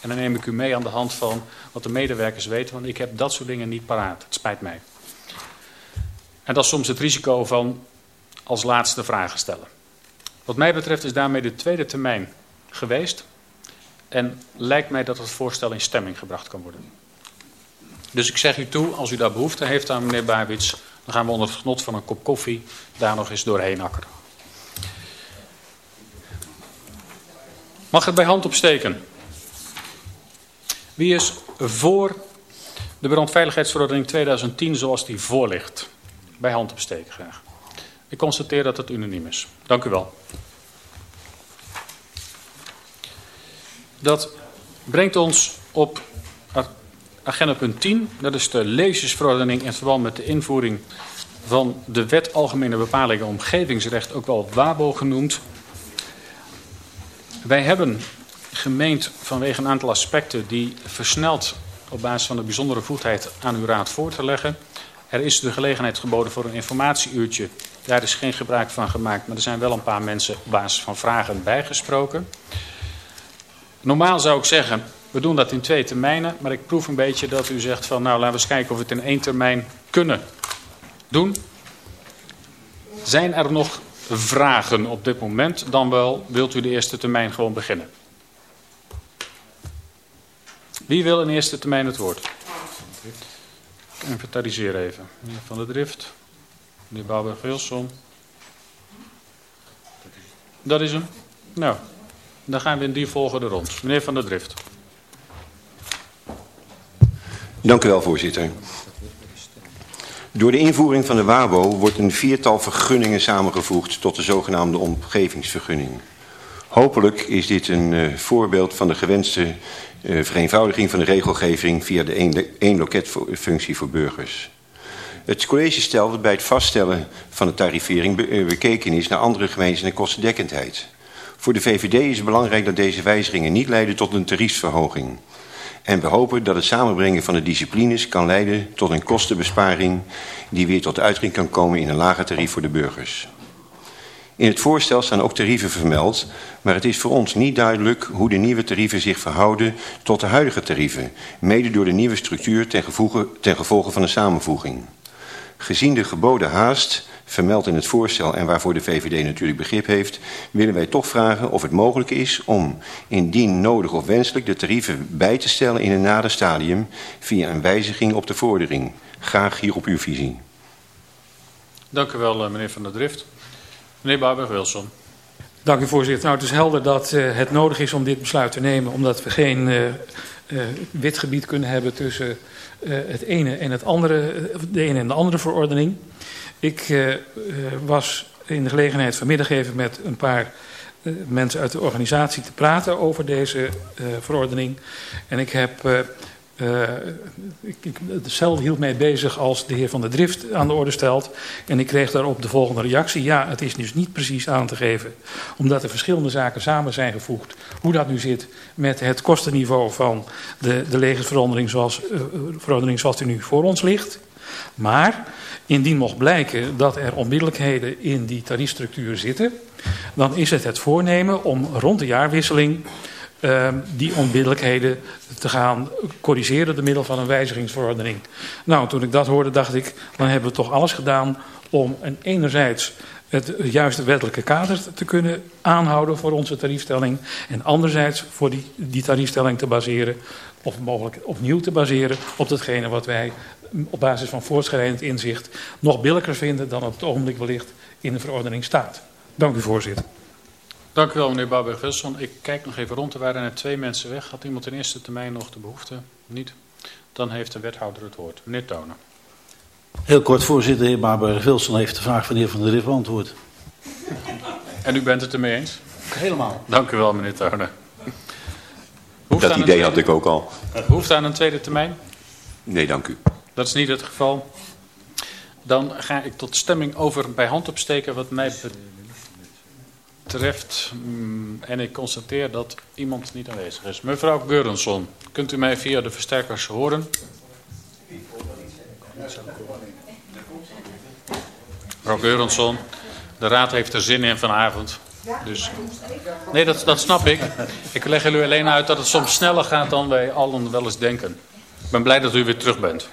En dan neem ik u mee aan de hand van wat de medewerkers weten, want ik heb dat soort dingen niet paraat. Het spijt mij. En dat is soms het risico van als laatste vragen stellen. Wat mij betreft is daarmee de tweede termijn geweest. En lijkt mij dat het voorstel in stemming gebracht kan worden. Dus ik zeg u toe, als u daar behoefte heeft aan meneer Babits, dan gaan we onder het genot van een kop koffie daar nog eens doorheen akkeren. Mag het bij hand opsteken? Wie is voor de brandveiligheidsverordening 2010 zoals die voor ligt? Bij hand opsteken graag. Ik constateer dat het unaniem is. Dank u wel. Dat brengt ons op agenda punt 10. Dat is de lezersverordening in verband met de invoering van de wet Algemene Bepalingen Omgevingsrecht, ook wel WABO genoemd. Wij hebben gemeend vanwege een aantal aspecten die versneld op basis van de bijzondere voegdheid aan uw raad voor te leggen. Er is de gelegenheid geboden voor een informatieuurtje. Daar is geen gebruik van gemaakt, maar er zijn wel een paar mensen op basis van vragen bijgesproken. Normaal zou ik zeggen, we doen dat in twee termijnen, maar ik proef een beetje dat u zegt van nou laten we eens kijken of we het in één termijn kunnen doen. Zijn er nog vragen op dit moment? Dan wel wilt u de eerste termijn gewoon beginnen. Wie wil in eerste termijn het woord? Inventariseer even. Meneer Van der Drift. Meneer Bouwberg-Wilson. Dat is hem. Nou, dan gaan we in die volgende rond. Meneer Van der Drift. Dank u wel, voorzitter. Door de invoering van de WABO wordt een viertal vergunningen samengevoegd tot de zogenaamde omgevingsvergunning. Hopelijk is dit een uh, voorbeeld van de gewenste uh, vereenvoudiging van de regelgeving via de één, loketfunctie voor burgers. Het college stelt dat bij het vaststellen van de tarivering be, bekeken is naar andere gemeenten en kostendekkendheid. Voor de VVD is het belangrijk dat deze wijzigingen niet leiden tot een tariefsverhoging. En we hopen dat het samenbrengen van de disciplines kan leiden tot een kostenbesparing die weer tot uiting kan komen in een lager tarief voor de burgers. In het voorstel staan ook tarieven vermeld, maar het is voor ons niet duidelijk hoe de nieuwe tarieven zich verhouden tot de huidige tarieven, mede door de nieuwe structuur ten gevolge, van de samenvoeging. Gezien de geboden haast vermeld in het voorstel en waarvoor de VVD natuurlijk begrip heeft, willen wij toch vragen of het mogelijk is om, indien nodig of wenselijk, de tarieven bij te stellen in een nader stadium via een wijziging op de vordering. Graag hier op uw visie. Dank u wel, eh, meneer Van der Drift. Meneer Barber-Wilson. Dank u, voorzitter. Nou, het is helder dat uh, het nodig is om dit besluit te nemen, omdat we geen uh, wit gebied kunnen hebben tussen het ene en het andere, de ene en de andere verordening. Ik was in de gelegenheid vanmiddag even met een paar mensen uit de organisatie te praten over deze verordening. En ik heb... ik, ik, hetzelfde hield mij bezig als de heer Van der Drift aan de orde stelt. En ik kreeg daarop de volgende reactie. Ja, het is dus niet precies aan te geven. Omdat er verschillende zaken samen zijn gevoegd. Hoe dat nu zit met het kostenniveau van de, de legersverordening zoals, verordening zoals die nu voor ons ligt. Maar indien mocht blijken dat er onmiddellijkheden in die tariefstructuur zitten, dan is het het voornemen om rond de jaarwisseling uh, die onmiddellijkheden te gaan corrigeren door middel van een wijzigingsverordening. Nou, toen ik dat hoorde dacht ik, dan hebben we toch alles gedaan om enerzijds het juiste wettelijke kader te kunnen aanhouden voor onze tariefstelling. En anderzijds voor die, die tariefstelling te baseren, of mogelijk opnieuw te baseren op datgene wat wij op basis van voortschrijdend inzicht nog billijker vinden dan op het ogenblik wellicht in de verordening staat. Dank u voorzitter. Dank u wel meneer Bouwberg-Wilson. Ik kijk nog even rond. Er waren er twee mensen weg. Had iemand in eerste termijn nog de behoefte? Niet? Dan heeft de wethouder het woord. Meneer Tonen. Heel kort voorzitter, de heer Bouwberg-Wilson heeft de vraag van de heer Van der Riff beantwoord. En u bent het ermee eens? Helemaal. Dank u wel meneer Tonen. Dat idee tweede, had ik ook al. Behoefte aan een tweede termijn? Nee, dank u. Dat is niet het geval. Dan ga ik tot stemming over bij hand opsteken wat mij betreft. En ik constateer dat iemand niet aanwezig is. Mevrouw Geurenson, kunt u mij via de versterkers horen? Mevrouw Geurenson, de raad heeft er zin in vanavond. Dus, nee, dat, dat snap ik. Ik leg jullie alleen uit dat het soms sneller gaat dan wij allen wel eens denken. Ik ben blij dat u weer terug bent.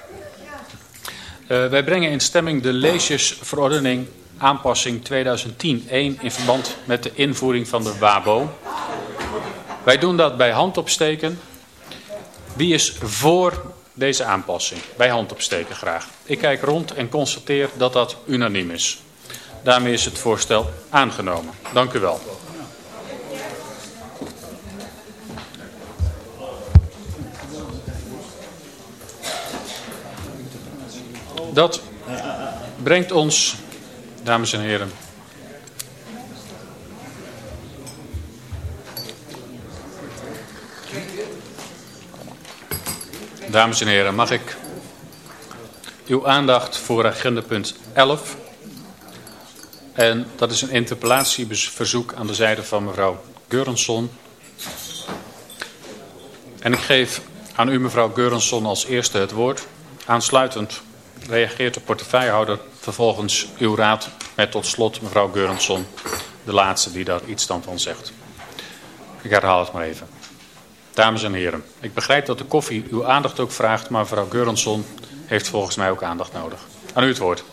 Uh, wij brengen in stemming de leesjesverordening aanpassing 2010-1 in verband met de invoering van de WABO. Wij doen dat bij handopsteken. Wie is voor deze aanpassing? Bij handopsteken graag. Ik kijk rond en constateer dat dat unaniem is. Daarmee is het voorstel aangenomen. Dank u wel. Dat brengt ons, dames en heren, Dames en heren, mag ik uw aandacht voor agenda punt 11. En dat is een interpellatieverzoek aan de zijde van mevrouw Geurensson. En ik geef aan u mevrouw Geurensson als eerste het woord. Aansluitend reageert de portefeuillehouder vervolgens uw raad met tot slot mevrouw Geurensson, de laatste die daar iets dan van zegt. Ik herhaal het maar even. Dames en heren, ik begrijp dat de koffie uw aandacht ook vraagt, maar mevrouw Geurensson heeft volgens mij ook aandacht nodig. Aan u het woord.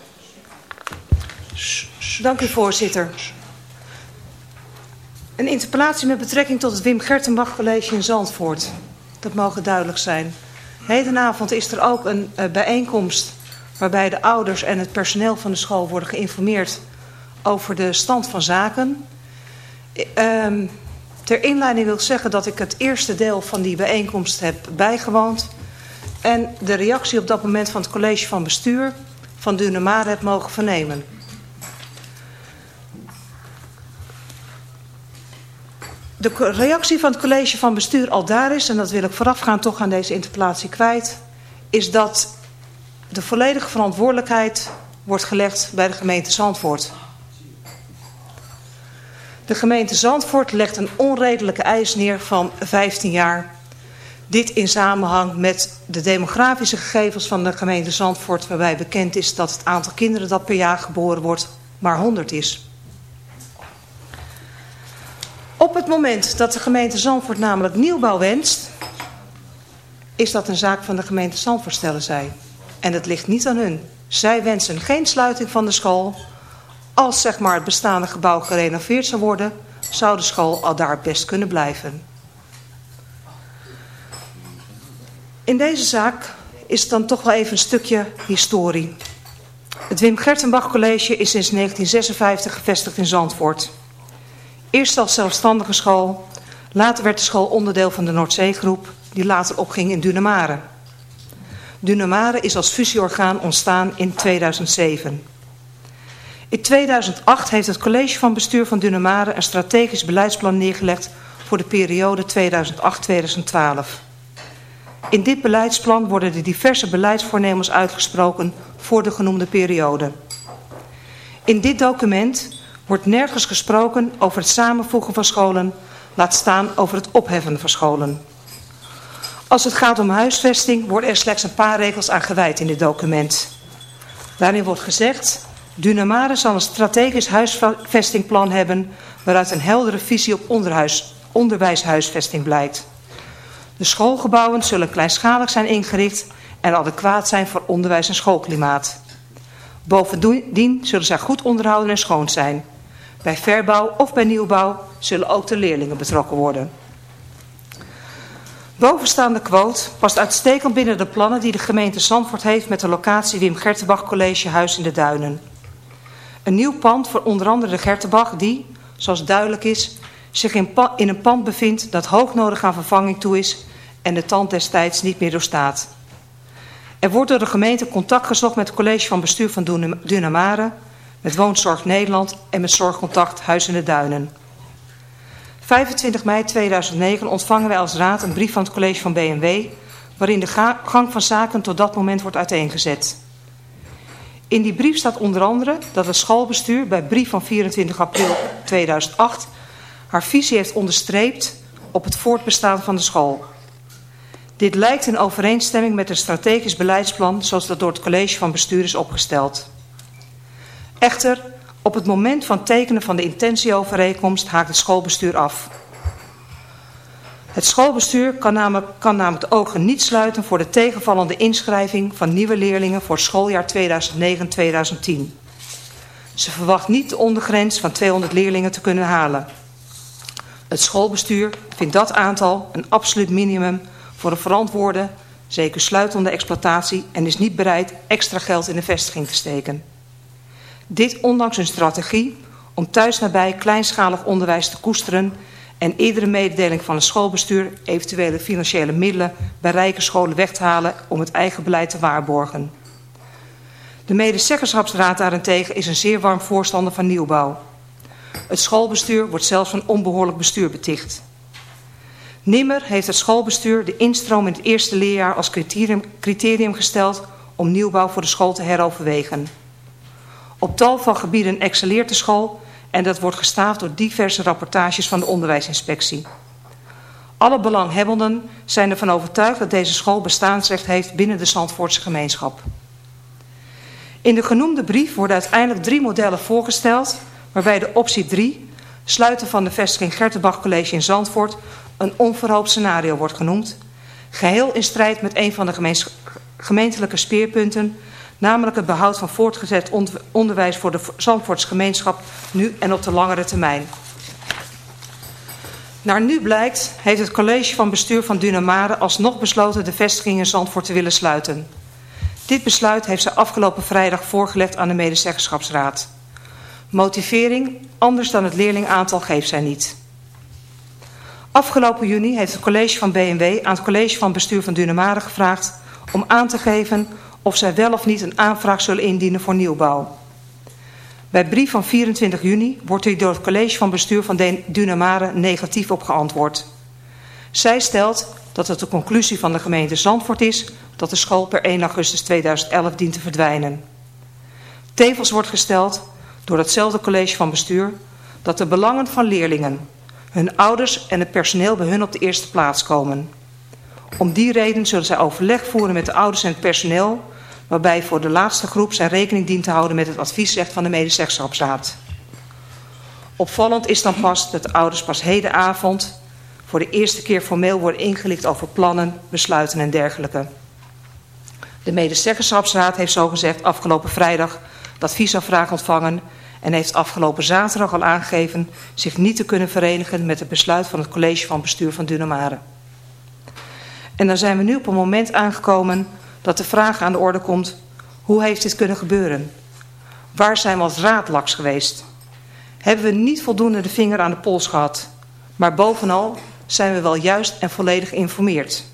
Dank u voorzitter. Een interpellatie met betrekking tot het Wim Gertenbach College in Zandvoort. Dat mogen duidelijk zijn. Hedenavond is er ook een uh, bijeenkomst waarbij de ouders en het personeel van de school worden geïnformeerd over de stand van zaken. Uh, ter inleiding wil ik zeggen dat ik het eerste deel van die bijeenkomst heb bijgewoond en de reactie op dat moment van het college van bestuur van Dunemare heb mogen vernemen. De reactie van het college van bestuur al daar is, en dat wil ik voorafgaan toch aan deze interpellatie kwijt, is dat de volledige verantwoordelijkheid wordt gelegd bij de gemeente Zandvoort. De gemeente Zandvoort legt een onredelijke eis neer van 15 jaar. Dit in samenhang met de demografische gegevens van de gemeente Zandvoort... waarbij bekend is dat het aantal kinderen dat per jaar geboren wordt maar 100 is. Op het moment dat de gemeente Zandvoort namelijk nieuwbouw wenst... is dat een zaak van de gemeente Zandvoort, stellen zij. En het ligt niet aan hun. Zij wensen geen sluiting van de school. Als zeg maar, het bestaande gebouw gerenoveerd zou worden... zou de school al daar best kunnen blijven. In deze zaak is het dan toch wel even een stukje historie. Het Wim Gertenbach College is sinds 1956 gevestigd in Zandvoort... Eerst als zelfstandige school. Later werd de school onderdeel van de Noordzeegroep, die later opging in Dunamare. Dunamare is als fusieorgaan ontstaan in 2007. In 2008 heeft het college van bestuur van Dunamare een strategisch beleidsplan neergelegd voor de periode 2008-2012. In dit beleidsplan worden de diverse beleidsvoornemens uitgesproken voor de genoemde periode. In dit document wordt nergens gesproken over het samenvoegen van scholen, laat staan over het opheffen van scholen. Als het gaat om huisvesting worden er slechts een paar regels aan gewijd in dit document. Daarin wordt gezegd, Dunamare zal een strategisch huisvestingplan hebben waaruit een heldere visie op onderhuis, onderwijshuisvesting blijkt. De schoolgebouwen zullen kleinschalig zijn ingericht en adequaat zijn voor onderwijs en schoolklimaat. Bovendien zullen zij goed onderhouden en schoon zijn. Bij verbouw of bij nieuwbouw zullen ook de leerlingen betrokken worden. Bovenstaande quote past uitstekend binnen de plannen die de gemeente Zandvoort heeft met de locatie Wim Gertenbach College Huis in de Duinen. Een nieuw pand voor onder andere de Gertenbach die, zoals duidelijk is, zich in, in een pand bevindt dat hoognodig aan vervanging toe is en de tand destijds niet meer doorstaat. Er wordt door de gemeente contact gezocht met het college van bestuur van Dunamare met Woonzorg Nederland en met Zorgcontact Huis in de Duinen. 25 mei 2009 ontvangen wij als raad een brief van het college van BMW... waarin de gang van zaken tot dat moment wordt uiteengezet. In die brief staat onder andere dat het schoolbestuur bij brief van 24 april 2008... haar visie heeft onderstreept op het voortbestaan van de school. Dit lijkt in overeenstemming met een strategisch beleidsplan... zoals dat door het college van bestuur is opgesteld... Echter, Op het moment van tekenen van de intentieovereenkomst haakt het schoolbestuur af. Het schoolbestuur kan namelijk, kan namelijk de ogen niet sluiten voor de tegenvallende inschrijving van nieuwe leerlingen voor schooljaar 2009-2010. Ze verwacht niet de ondergrens van 200 leerlingen te kunnen halen. Het schoolbestuur vindt dat aantal een absoluut minimum voor een verantwoorde, zeker sluitende exploitatie en is niet bereid extra geld in de vestiging te steken. Dit ondanks een strategie om thuis nabij kleinschalig onderwijs te koesteren en iedere mededeling van het schoolbestuur eventuele financiële middelen bij rijke scholen weg te halen om het eigen beleid te waarborgen. De medezeggenschapsraad daarentegen is een zeer warm voorstander van nieuwbouw. Het schoolbestuur wordt zelfs van onbehoorlijk bestuur beticht. Nimmer heeft het schoolbestuur de instroom in het eerste leerjaar als criterium, criterium gesteld om nieuwbouw voor de school te heroverwegen. Op tal van gebieden excelleert de school en dat wordt gestaafd door diverse rapportages van de onderwijsinspectie. Alle belanghebbenden zijn ervan overtuigd dat deze school bestaansrecht heeft binnen de Zandvoortse gemeenschap. In de genoemde brief worden uiteindelijk drie modellen voorgesteld, waarbij de optie 3, sluiten van de vestiging Gertenbach College in Zandvoort, een onverhoopt scenario wordt genoemd, geheel in strijd met een van de gemeentelijke speerpunten namelijk het behoud van voortgezet onderwijs voor de Zandvoortse gemeenschap nu en op de langere termijn. Naar nu blijkt heeft het college van bestuur van Dunamare alsnog besloten de vestiging in Zandvoort te willen sluiten. Dit besluit heeft ze afgelopen vrijdag voorgelegd aan de medezeggenschapsraad. Motivering, anders dan het leerlingaantal, geeft zij niet. Afgelopen juni heeft het college van BMW aan het college van bestuur van Dunamare gevraagd om aan te geven of zij wel of niet een aanvraag zullen indienen voor nieuwbouw. Bij brief van 24 juni wordt hier door het college van bestuur van Dunamare negatief op geantwoord. Zij stelt dat het de conclusie van de gemeente Zandvoort is dat de school per 1 augustus 2011 dient te verdwijnen. Tevens wordt gesteld door hetzelfde college van bestuur dat de belangen van leerlingen, hun ouders en het personeel bij hun op de eerste plaats komen. Om die reden zullen zij overleg voeren met de ouders en het personeel waarbij voor de laatste groep zijn rekening dient te houden met het adviesrecht van de medezeggenschapsraad. Opvallend is dan pas dat de ouders pas hedenavond voor de eerste keer formeel worden ingelicht over plannen, besluiten en dergelijke. De medezeggenschapsraad heeft zogezegd afgelopen vrijdag de adviesafvraag ontvangen en heeft afgelopen zaterdag al aangegeven zich niet te kunnen verenigen met het besluit van het college van bestuur van Dunamare. En dan zijn we nu op een moment aangekomen dat de vraag aan de orde komt, hoe heeft dit kunnen gebeuren? Waar zijn we als raad laks geweest? Hebben we niet voldoende de vinger aan de pols gehad? Maar bovenal zijn we wel juist en volledig geïnformeerd?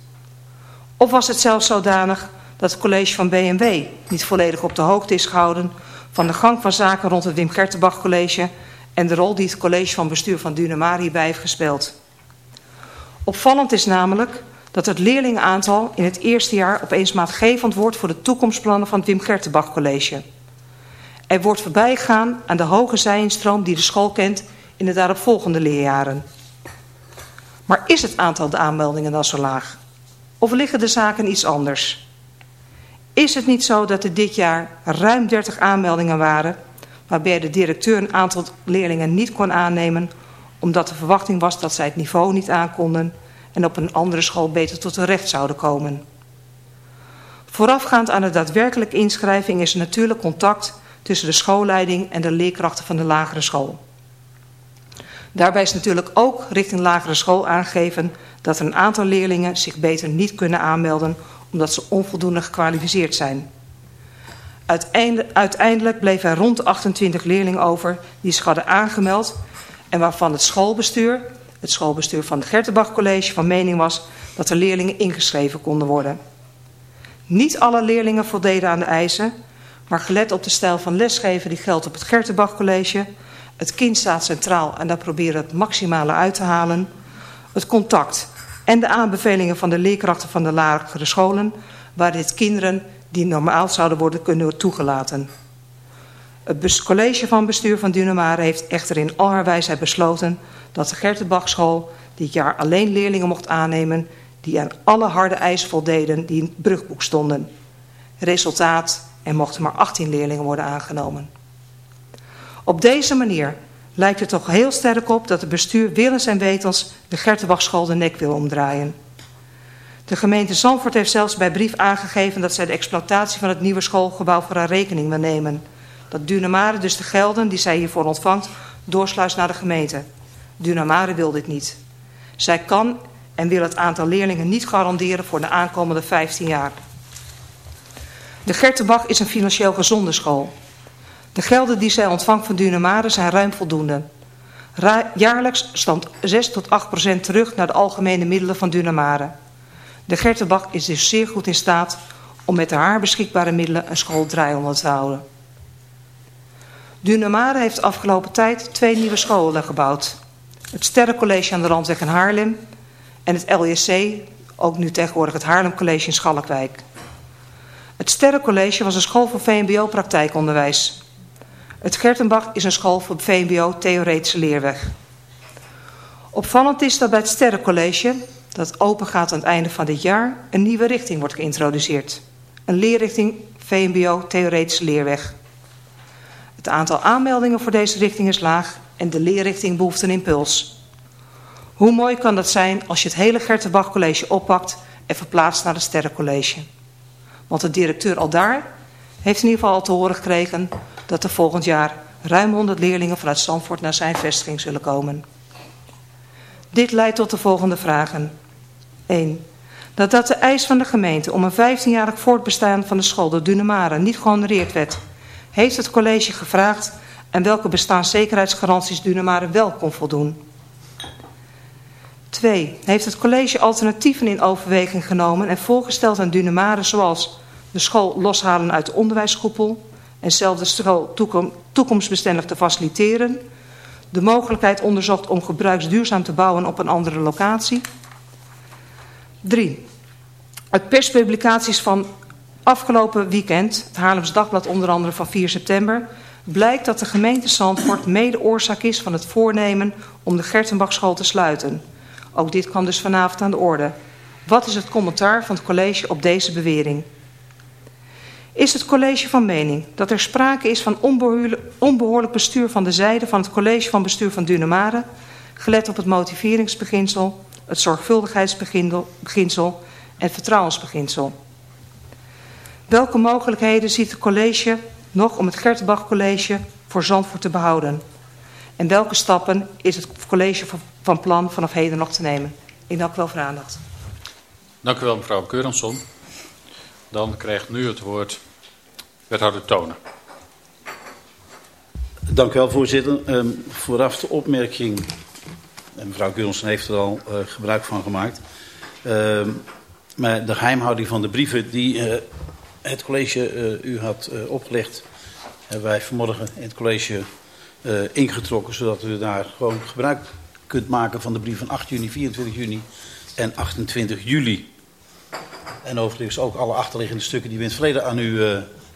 Of was het zelfs zodanig dat het college van BMW niet volledig op de hoogte is gehouden van de gang van zaken rond het Wim Gertenbach College en de rol die het college van bestuur van Dunamari hierbij heeft gespeeld. Opvallend is namelijk dat het leerlingenaantal in het eerste jaar opeens maatgevend wordt voor de toekomstplannen van het Wim Gertenbach College. Er wordt voorbijgegaan aan de hoge zijinstroom die de school kent in de daaropvolgende leerjaren. Maar is het aantal de aanmeldingen dan zo laag? Of liggen de zaken iets anders? Is het niet zo dat er dit jaar ruim 30 aanmeldingen waren... waarbij de directeur een aantal leerlingen niet kon aannemen... omdat de verwachting was dat zij het niveau niet aankonden en op een andere school beter tot hun recht zouden komen. Voorafgaand aan de daadwerkelijke inschrijving is er natuurlijk contact tussen de schoolleiding en de leerkrachten van de lagere school. Daarbij is natuurlijk ook richting lagere school aangegeven dat een aantal leerlingen zich beter niet kunnen aanmelden omdat ze onvoldoende gekwalificeerd zijn. Uiteindelijk bleven er rond 28 leerlingen over die zich hadden aangemeld en waarvan het schoolbestuur het schoolbestuur van het Gertenbach College van mening was dat de leerlingen ingeschreven konden worden. Niet alle leerlingen voldeden aan de eisen, maar gelet op de stijl van lesgeven die geldt op het Gertenbach College, het kind staat centraal en daar proberen het maximale uit te halen, het contact en de aanbevelingen van de leerkrachten van de lagere scholen, waar dit kinderen die normaal zouden worden kunnen toegelaten. Het college van bestuur van Dunamare heeft echter in al haar wijsheid besloten dat de Gertenbachschool dit jaar alleen leerlingen mocht aannemen die aan alle harde eisen voldeden die in het brugboek stonden. Resultaat, er mochten maar 18 leerlingen worden aangenomen. Op deze manier lijkt het toch heel sterk op dat het bestuur willens en wetens de Gertenbachschool de nek wil omdraaien. De gemeente Zandvoort heeft zelfs bij brief aangegeven dat zij de exploitatie van het nieuwe schoolgebouw voor haar rekening wil nemen. Dat Dunamare dus de gelden die zij hiervoor ontvangt doorsluist naar de gemeente. Dunamare wil dit niet. Zij kan en wil het aantal leerlingen niet garanderen voor de aankomende 15 jaar. De Gertenbach is een financieel gezonde school. De gelden die zij ontvangt van Dunamare zijn ruim voldoende. jaarlijks stand 6 tot 8 procent terug naar de algemene middelen van Dunamare. De Gertenbach is dus zeer goed in staat om met haar beschikbare middelen een school draaiende te houden. Dunamare heeft afgelopen tijd twee nieuwe scholen gebouwd. Het Sterrencollege aan de Randweg in Haarlem en het LJC, ook nu tegenwoordig het Haarlem College in Schalkwijk. Het Sterrencollege was een school voor VMBO-praktijkonderwijs. Het Gertenbach is een school voor VMBO-theoretische leerweg. Opvallend is dat bij het Sterrencollege, dat open gaat aan het einde van dit jaar, een nieuwe richting wordt geïntroduceerd. Een leerrichting VMBO-theoretische leerweg. Het aantal aanmeldingen voor deze richting is laag en de leerrichting behoeft een impuls. Hoe mooi kan dat zijn als je het hele Gertenbach College oppakt en verplaatst naar het Sterrencollege. Want de directeur al daar heeft in ieder geval al te horen gekregen dat er volgend jaar ruim 100 leerlingen vanuit Zandvoort naar zijn vestiging zullen komen. Dit leidt tot de volgende vragen. 1. Dat dat de eis van de gemeente om een 15-jarig voortbestaan van de school de Dunemare niet gehonoreerd werd, heeft het college gevraagd en welke bestaanszekerheidsgaranties Dunemare wel kon voldoen. 2. Heeft het college alternatieven in overweging genomen en voorgesteld aan Dunemare zoals de school loshalen uit de onderwijsgroepel en zelf de school toekomstbestendig te faciliteren, de mogelijkheid onderzocht om gebruiksduurzaam te bouwen op een andere locatie. 3. Uit perspublicaties van afgelopen weekend, het Haarlems Dagblad onder andere van 4 september, blijkt dat de gemeente Zandvoort mede oorzaak is van het voornemen om de Gertenbachschool te sluiten. Ook dit kwam dus vanavond aan de orde. Wat is het commentaar van het college op deze bewering? Is het college van mening dat er sprake is van onbehoorlijk bestuur van de zijde van het college van bestuur van Dunemare, gelet op het motiveringsbeginsel, het zorgvuldigheidsbeginsel en het vertrouwensbeginsel? Welke mogelijkheden ziet het college nog om het Gertbach College voor Zandvoort te behouden? En welke stappen is het college van plan vanaf heden nog te nemen? Ik dank u wel voor aandacht. Dank u wel mevrouw Keuransson. Dan krijgt nu het woord wethouder Tonen. Dank u wel voorzitter. Um, vooraf de opmerking, en mevrouw Keuransson heeft er al uh, gebruik van gemaakt. Um, maar de geheimhouding van de brieven die uh, het college uh, u had opgelegd... hebben wij vanmorgen in het college ingetrokken... zodat u daar gewoon gebruik kunt maken van de brief van 8 juni, 24 juni en 28 juli. En overigens ook alle achterliggende stukken die we in het verleden aan u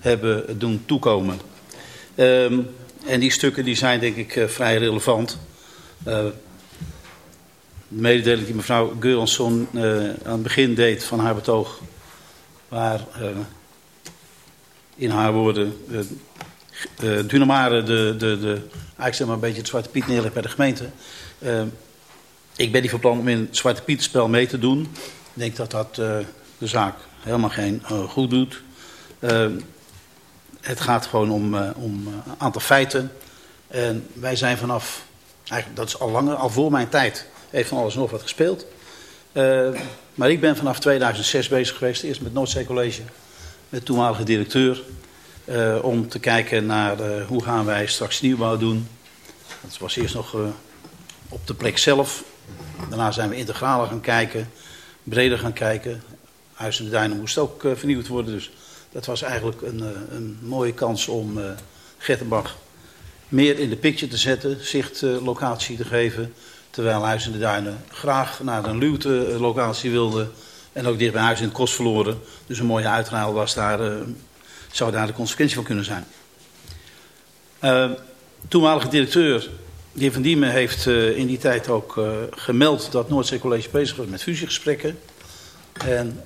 hebben doen toekomen. Um, en die stukken die zijn denk ik vrij relevant. De mededeling die mevrouw Geuransson aan het begin deed van haar betoog... waar in haar woorden Dunamare de, de, de, eigenlijk zeg maar een beetje het Zwarte Piet neerlegt bij de gemeente... Uh, ik ben niet van plan om in het Zwarte Pieterspel mee te doen. Ik denk dat dat uh, de zaak helemaal geen uh, goed doet. het gaat gewoon om, om een aantal feiten. En wij zijn vanaf, eigenlijk dat is al langer, al voor mijn tijd, heeft van alles nog wat gespeeld. maar ik ben vanaf 2006 bezig geweest, eerst met Noordzee College, de toenmalige directeur. om te kijken naar hoe gaan wij straks nieuwbouw doen. Dat was eerst nog op de plek zelf. Daarna zijn we integraler gaan kijken, breder gaan kijken. Huis en de Duinen moest ook vernieuwd worden. Dus dat was eigenlijk een, een mooie kans om Gettenbach meer in de picture te zetten, zichtlocatie te geven. Terwijl Huis en de Duinen graag naar een luwte locatie wilde. En ook dicht bij Huis in het kost verloren. Dus een mooie uitruil was daar, zou daar de consequentie van kunnen zijn. toenmalige directeur de Van Diemen heeft uh, in die tijd ook uh, gemeld dat Noordzee College bezig was met fusiegesprekken. En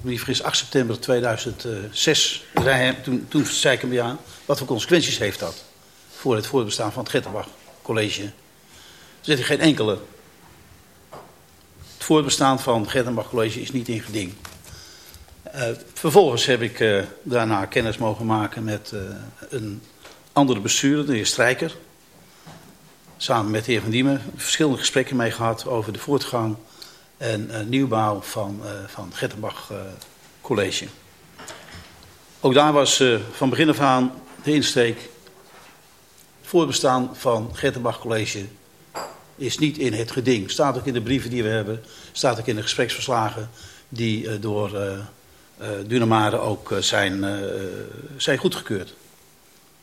niet vergis, 8 september 2006, zei hij, toen, toen zei ik hem ja, wat voor consequenties heeft dat voor het voortbestaan van het Gettenbach College? Er zit geen enkele. Voortbestaan van het Gettenbach College is niet in geding. Uh, vervolgens heb ik uh, daarna kennis mogen maken met uh, een andere bestuurder, de heer Strijker. Samen met heer Van Diemen verschillende gesprekken mee gehad over de voortgang en nieuwbouw van, van het Gettenbach College. Ook daar was van begin af aan de insteek. Het voortbestaan van Gettenbach College is niet in het geding. Staat ook in de brieven die we hebben, staat ook in de gespreksverslagen die door uh, Dunamare ook zijn, zijn goedgekeurd.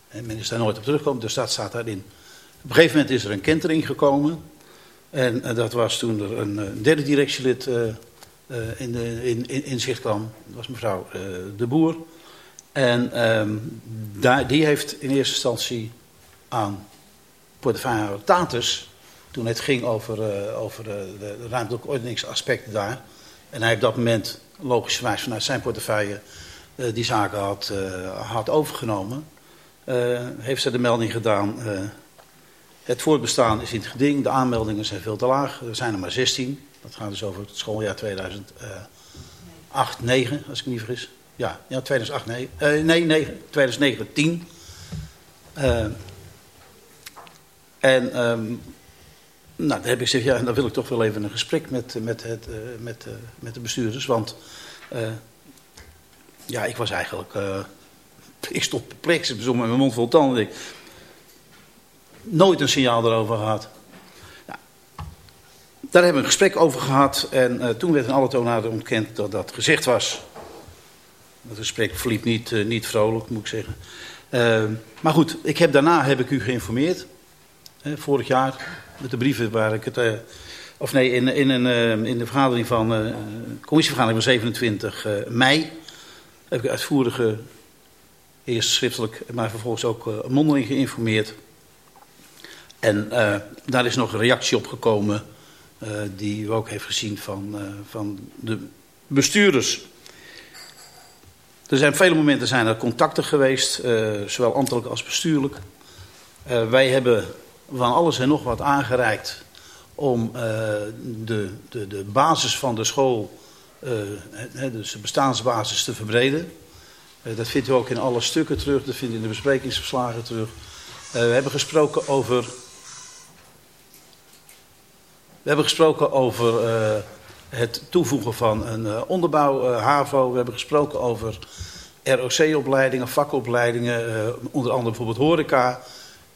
En men is daar nooit op teruggekomen, dus dat staat daarin. Op een gegeven moment is er een kentering gekomen. En dat was toen er een derde directielid in, de, in, in, zicht kwam. Dat was mevrouw De Boer. En um, daar, die heeft in eerste instantie aan portefeuillehouder Tatus... toen het ging over, over de ruimtelijke ordeningsaspecten daar... en hij op dat moment logischerwijs vanuit zijn portefeuille uh, die zaken had, uh, had overgenomen. Uh, heeft ze de melding gedaan, het voortbestaan is in het geding, de aanmeldingen zijn veel te laag, er zijn er maar 16. Dat gaat dus over het schooljaar 2008, 9, als ik me niet vergis. Ja, ja 2008, nee, nee, 9, 2009, 10. en um, nou, dan heb ik gezegd, ja, dan wil ik toch wel even een gesprek met, met, het, uh, met, uh, met de bestuurders. Want uh, ja, ik was eigenlijk... ik stond perplex, ik met mijn mond vol tanden. Nooit een signaal erover gehad. Nou, daar hebben we een gesprek over gehad. En toen werd in alle toonaarden ontkend dat dat gezegd was. Het gesprek verliep niet, niet vrolijk, moet ik zeggen. maar goed, ik heb, daarna heb ik u geïnformeerd. vorig jaar met de brieven waar ik het... Uh, of nee, in, in, een, uh, in de vergadering van... Uh, commissievergadering van 27 mei... heb ik uitvoerige... Eerst schriftelijk, maar vervolgens ook mondeling geïnformeerd. En daar is nog een reactie op gekomen... die u ook heeft gezien van, van de bestuurders... Er zijn op vele momenten zijn er contacten geweest, zowel ambtelijk als bestuurlijk. Wij hebben van alles en nog wat aangereikt om uh, de, de, de basis van de school, uh, dus de bestaansbasis te verbreden. Uh, dat vindt u ook in alle stukken terug, dat vindt u in de besprekingsverslagen terug. we hebben gesproken over... We hebben gesproken over het toevoegen van een onderbouw HAVO. We hebben gesproken over ROC-opleidingen, vakopleidingen, onder andere bijvoorbeeld horeca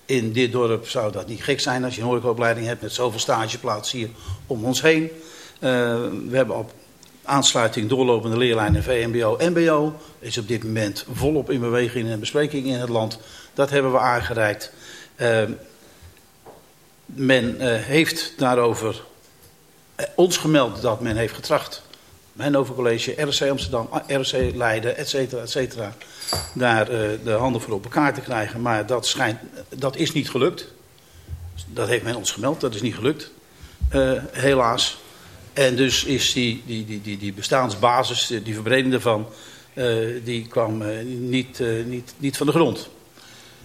in dit dorp zou dat niet gek zijn als je een horecaopleiding hebt met zoveel stageplaatsen hier om ons heen. Uh, we hebben op aansluiting doorlopende leerlijnen VMBO, MBO. Is op dit moment volop in beweging en bespreking in het land. Dat hebben we aangereikt. Uh, men uh, heeft daarover ons gemeld dat men heeft getracht. Mijn College, RC Amsterdam, RC Leiden, et cetera, et cetera daar uh, de handen voor op elkaar te krijgen. Maar dat, schijnt, dat is niet gelukt. Dat heeft men ons gemeld, dat is niet gelukt. Uh, helaas. En dus is die, die, die, die, die bestaansbasis, die verbreding daarvan, uh, die kwam niet, niet, niet van de grond.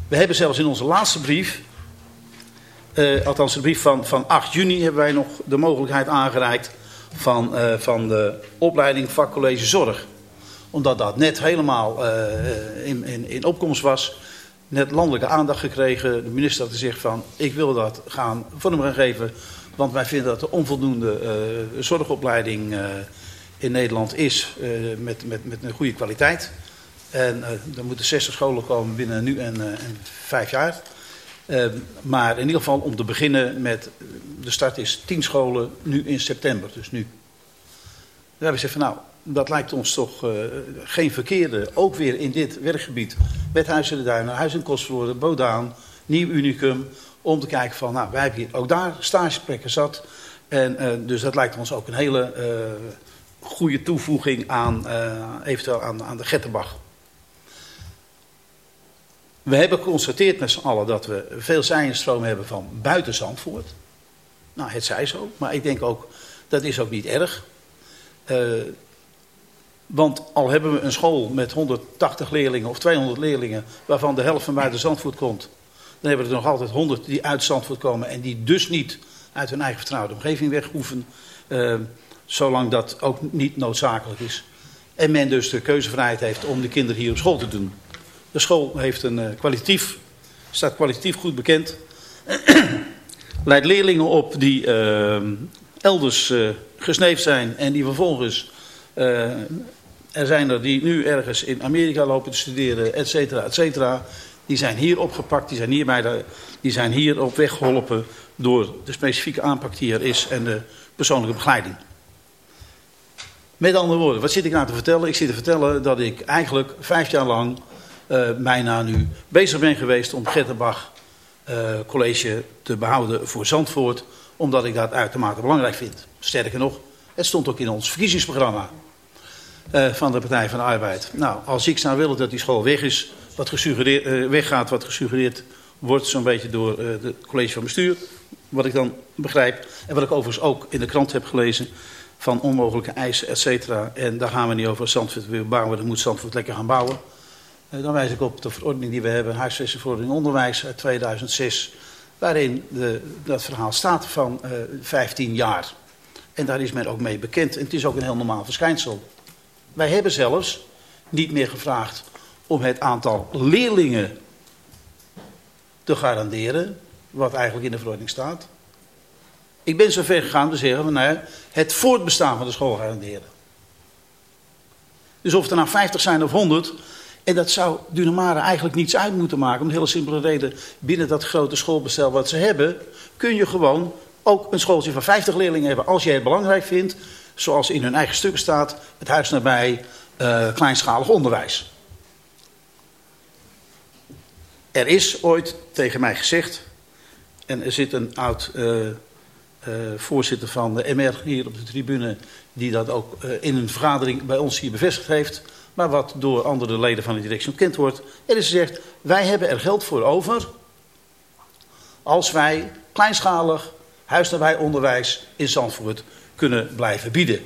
We hebben zelfs in onze laatste brief, althans de brief van, van 8 juni, hebben wij nog de mogelijkheid aangereikt van, van de opleiding vakcollege zorg omdat dat net helemaal uh, in, in, in opkomst was. Net landelijke aandacht gekregen. De minister had gezegd van ik wil dat gaan vorm gaan geven. Want wij vinden dat er onvoldoende uh, zorgopleiding uh, in Nederland is met, met, met een goede kwaliteit. En er moeten 60 scholen komen binnen nu en, en vijf jaar. maar in ieder geval om te beginnen met, de start is 10 scholen nu in september, dus nu. We hebben gezegd van nou, dat lijkt ons toch uh, geen verkeerde. Ook weer in dit werkgebied. Met Huizen de Duinen, Huis en Kostverloren, Bodaan, Nieuw Unicum. Om te kijken van, nou, wij hebben hier ook daar stageplekken zat. En uh, dus dat lijkt ons ook een hele uh, goede toevoeging aan, eventueel aan, aan de Gettenbach. We hebben geconstateerd met z'n allen dat we veel zijenstroom hebben van buiten Zandvoort. Nou, het zij zo. Maar ik denk ook, dat is ook niet erg. Uh, Want al hebben we een school met 180 leerlingen of 200 leerlingen... waarvan de helft van buiten Zandvoort komt... dan hebben we er nog altijd 100 die uit Zandvoort komen... en die dus niet uit hun eigen vertrouwde omgeving weg hoeven... Uh, zolang dat ook niet noodzakelijk is. En men dus de keuzevrijheid heeft om de kinderen hier op school te doen. De school heeft een, uh, kwalitatief, staat kwalitatief goed bekend. Leidt leerlingen op die uh, elders gesneefd zijn en die vervolgens... er zijn er die nu ergens in Amerika lopen te studeren, et cetera, et cetera. Die zijn hier opgepakt, die zijn hier, bij de, die zijn hier op weg geholpen door de specifieke aanpak die er is en de persoonlijke begeleiding. Met andere woorden, wat zit ik nou te vertellen? Ik zit te vertellen dat ik eigenlijk vijf jaar lang uh, bijna nu bezig ben geweest om Gettenbach uh, College te behouden voor Zandvoort. Omdat ik dat uitermate belangrijk vind. Sterker nog, het stond ook in ons verkiezingsprogramma uh, van de Partij van de Arbeid. Nou, als ik zou willen dat die school weg is, wat gesuggereerd, weggaat wat gesuggereerd wordt zo'n beetje door het college van bestuur. Wat ik dan begrijp en wat ik overigens ook in de krant heb gelezen van onmogelijke eisen, et cetera. En daar gaan we niet over Zandvoort weer bouwen, dan moet Zandvoort lekker gaan bouwen. Dan wijs ik op de verordening die we hebben, huisvestingverordening onderwijs uit 2006, waarin de, dat verhaal staat van uh, 15 jaar. En daar is men ook mee bekend. En het is ook een heel normaal verschijnsel. Wij hebben zelfs niet meer gevraagd om het aantal leerlingen te garanderen, wat eigenlijk in de verordening staat. Ik ben zo ver gegaan te zeggen, nou, het voortbestaan van de school garanderen. Dus of er nou 50 zijn of 100, en dat zou Dunamare eigenlijk niets uit moeten maken. Om een hele simpele reden, binnen dat grote schoolbestel wat ze hebben, kun je gewoon ook een schooltje van 50 leerlingen hebben. Als je het belangrijk vindt, zoals in hun eigen stukken staat, het huis nabij, uh, kleinschalig onderwijs. Er is ooit tegen mij gezegd, en er zit een oud... Uh, uh, voorzitter van de MR hier op de tribune... die dat ook in een vergadering bij ons hier bevestigd heeft... maar wat door andere leden van de directie ontkend wordt. Er is gezegd, wij hebben er geld voor over... als wij kleinschalig huisnabij onderwijs in Zandvoort kunnen blijven bieden.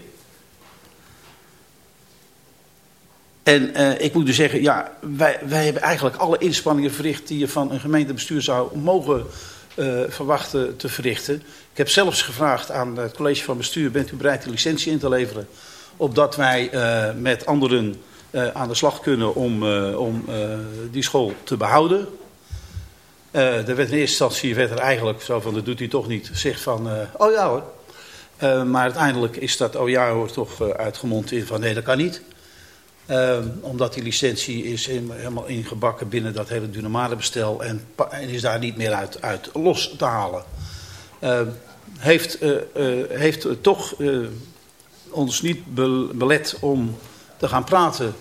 En uh, ik moet dus zeggen, ja, wij, wij hebben eigenlijk alle inspanningen verricht... die je van een gemeentebestuur zou mogen uh, verwachten te verrichten. Ik heb zelfs gevraagd aan het college van bestuur... bent u bereid de licentie in te leveren... opdat wij uh, met anderen aan de slag kunnen om, om die school te behouden. er werd in eerste instantie werd er eigenlijk zo van, dat doet hij toch niet. Zegt van, oh ja hoor. Maar uiteindelijk is dat, oh ja hoor, toch uitgemond in van, nee dat kan niet... Uh, omdat die licentie is helemaal ingebakken binnen dat hele Dunamare-bestel en, en, is daar niet meer uit, uit los te halen. Uh, heeft, uh, heeft toch ons niet belet om te gaan praten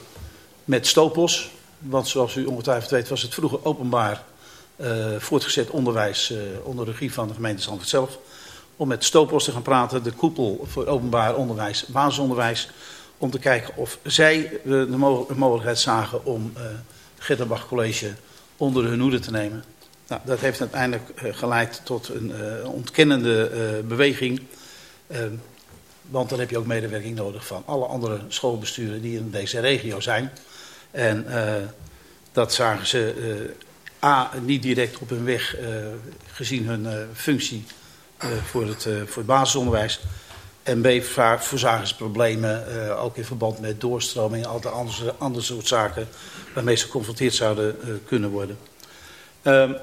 met Stopos. Want zoals u ongetwijfeld weet was het vroeger openbaar voortgezet onderwijs onder regie van de gemeente Zandvoort zelf. Om met Stopos te gaan praten, de koepel voor openbaar onderwijs, basisonderwijs om te kijken of zij de, de mogelijkheid zagen om uh, Gitterbach College onder hun hoede te nemen. Nou, dat heeft uiteindelijk uh, geleid tot een ontkennende beweging. Ehm, want dan heb je ook medewerking nodig van alle andere schoolbesturen die in deze regio zijn. En dat zagen ze A, niet direct op hun weg gezien hun functie voor, het, voor het basisonderwijs. En B, voorzagen ze problemen, uh, ook in verband met doorstroming en altijd andere, andere soort zaken waarmee ze geconfronteerd zouden uh, kunnen worden. Um,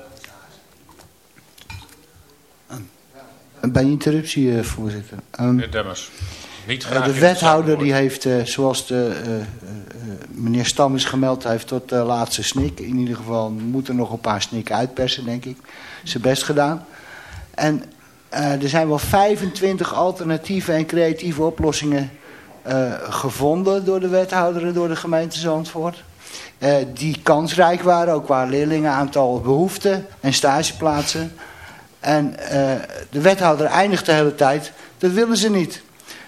Bij interruptie, uh, voorzitter. Um, Meneer Demmers. Niet graag de wethouder die heeft, zoals de, meneer Stam is gemeld, heeft tot de laatste snik. In ieder geval moet er nog een paar snikken uitpersen, denk ik. Zijn best gedaan. En uh, er zijn wel 25 alternatieve en creatieve oplossingen uh, gevonden door de wethouder en door de gemeente Zandvoort. Uh, die kansrijk waren, ook qua leerlingenaantal behoeften en stageplaatsen. En de wethouder eindigt de hele tijd, dat willen ze niet.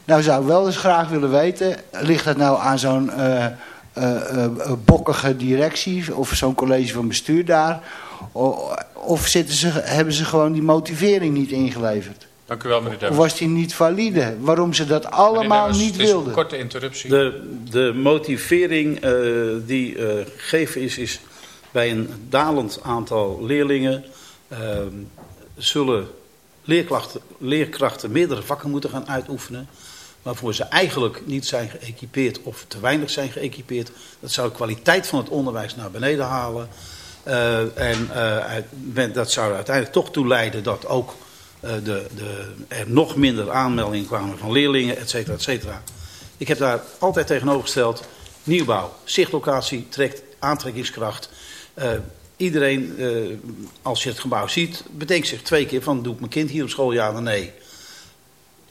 Nou zou ik wel eens graag willen weten, ligt dat nou aan zo'n bokkige directie of zo'n college van bestuur daar... Of zitten ze, hebben ze gewoon die motivering niet ingeleverd? Dank u wel, meneer Of Demmers. was die niet valide? Waarom ze dat allemaal Demmers, niet het is een wilden? korte interruptie. De, de motivering eh, die eh, gegeven is, is bij een dalend aantal leerlingen eh, zullen leerkrachten, leerkrachten meerdere vakken moeten gaan uitoefenen. Waarvoor ze eigenlijk niet zijn geëquipeerd of te weinig zijn geëquipeerd. Dat zou de kwaliteit van het onderwijs naar beneden halen. Eh, en eh, dat zou er uiteindelijk toch toe leiden dat ook eh, de, de, er nog minder aanmeldingen kwamen van leerlingen, et cetera, et cetera. Ik heb daar altijd tegenover gesteld, nieuwbouw, zichtlocatie trekt aantrekkingskracht. Iedereen, als je het gebouw ziet, bedenkt zich twee keer van doe ik mijn kind hier op school ja of nee.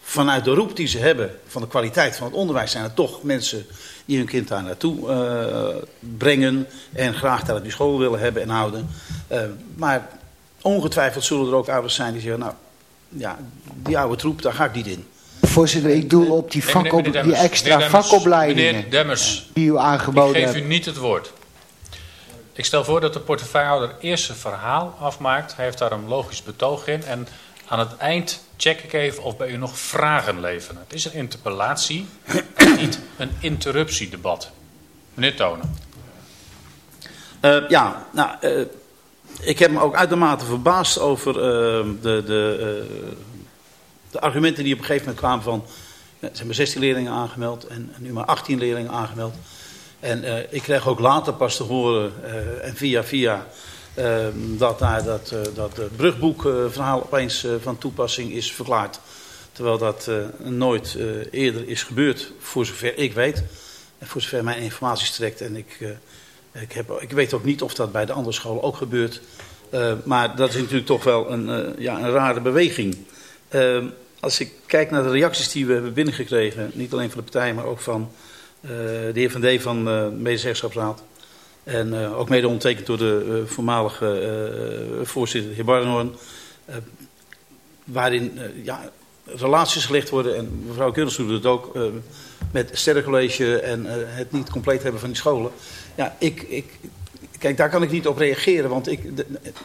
Vanuit de roep die ze hebben van de kwaliteit van het onderwijs zijn er toch mensen die hun kind daar naartoe eh, brengen en graag daar op die school willen hebben en houden. Eh, maar ongetwijfeld zullen er ook ouders zijn die zeggen, nou ja, die oude troep, daar ga ik niet in. Voorzitter, ik doel op die, Nee, vakop, meneer- meneer die extra Meneer Demmers, vakopleidingen Meneer Demmers, die u ik aangeboden geef u niet het woord. Ik stel voor dat de portefeuillehouder eerst zijn verhaal afmaakt. Hij heeft daar een logisch betoog in. En aan het eind check ik even of bij u nog vragen leven. Het is een interpellatie, niet een interruptiedebat. Meneer Tonen. Eh, ja, nou, eh, ik heb me ook uitermate verbaasd over eh, de, de, de argumenten die op een gegeven moment kwamen van... Er zijn maar 16 leerlingen aangemeld en nu maar 18 leerlingen aangemeld. En ik kreeg ook later pas te horen, en via via, dat daar dat, eh, dat eh, brugboekverhaal opeens eh, van toepassing is verklaard. Terwijl dat nooit eerder is gebeurd, voor zover ik weet. En voor zover mijn informatie strekt. En ik, ik, heb, ik weet ook niet of dat bij de andere scholen ook gebeurt. Eh, maar dat is natuurlijk toch wel een, ja, een rare beweging. Eh, als ik kijk naar de reacties die we hebben binnengekregen, niet alleen van de partij, maar ook van de heer Van D. van de medezeggenschapsraad. En eh, ook mede ondertekend door de eh, voormalige eh, voorzitter, heer Barnhoorn. waarin ja, relaties gelegd worden. En mevrouw Keurens doet het ook met sterrencollege en het niet compleet hebben van die scholen. Ja, ik, ik, kijk, daar kan ik niet op reageren, want ik,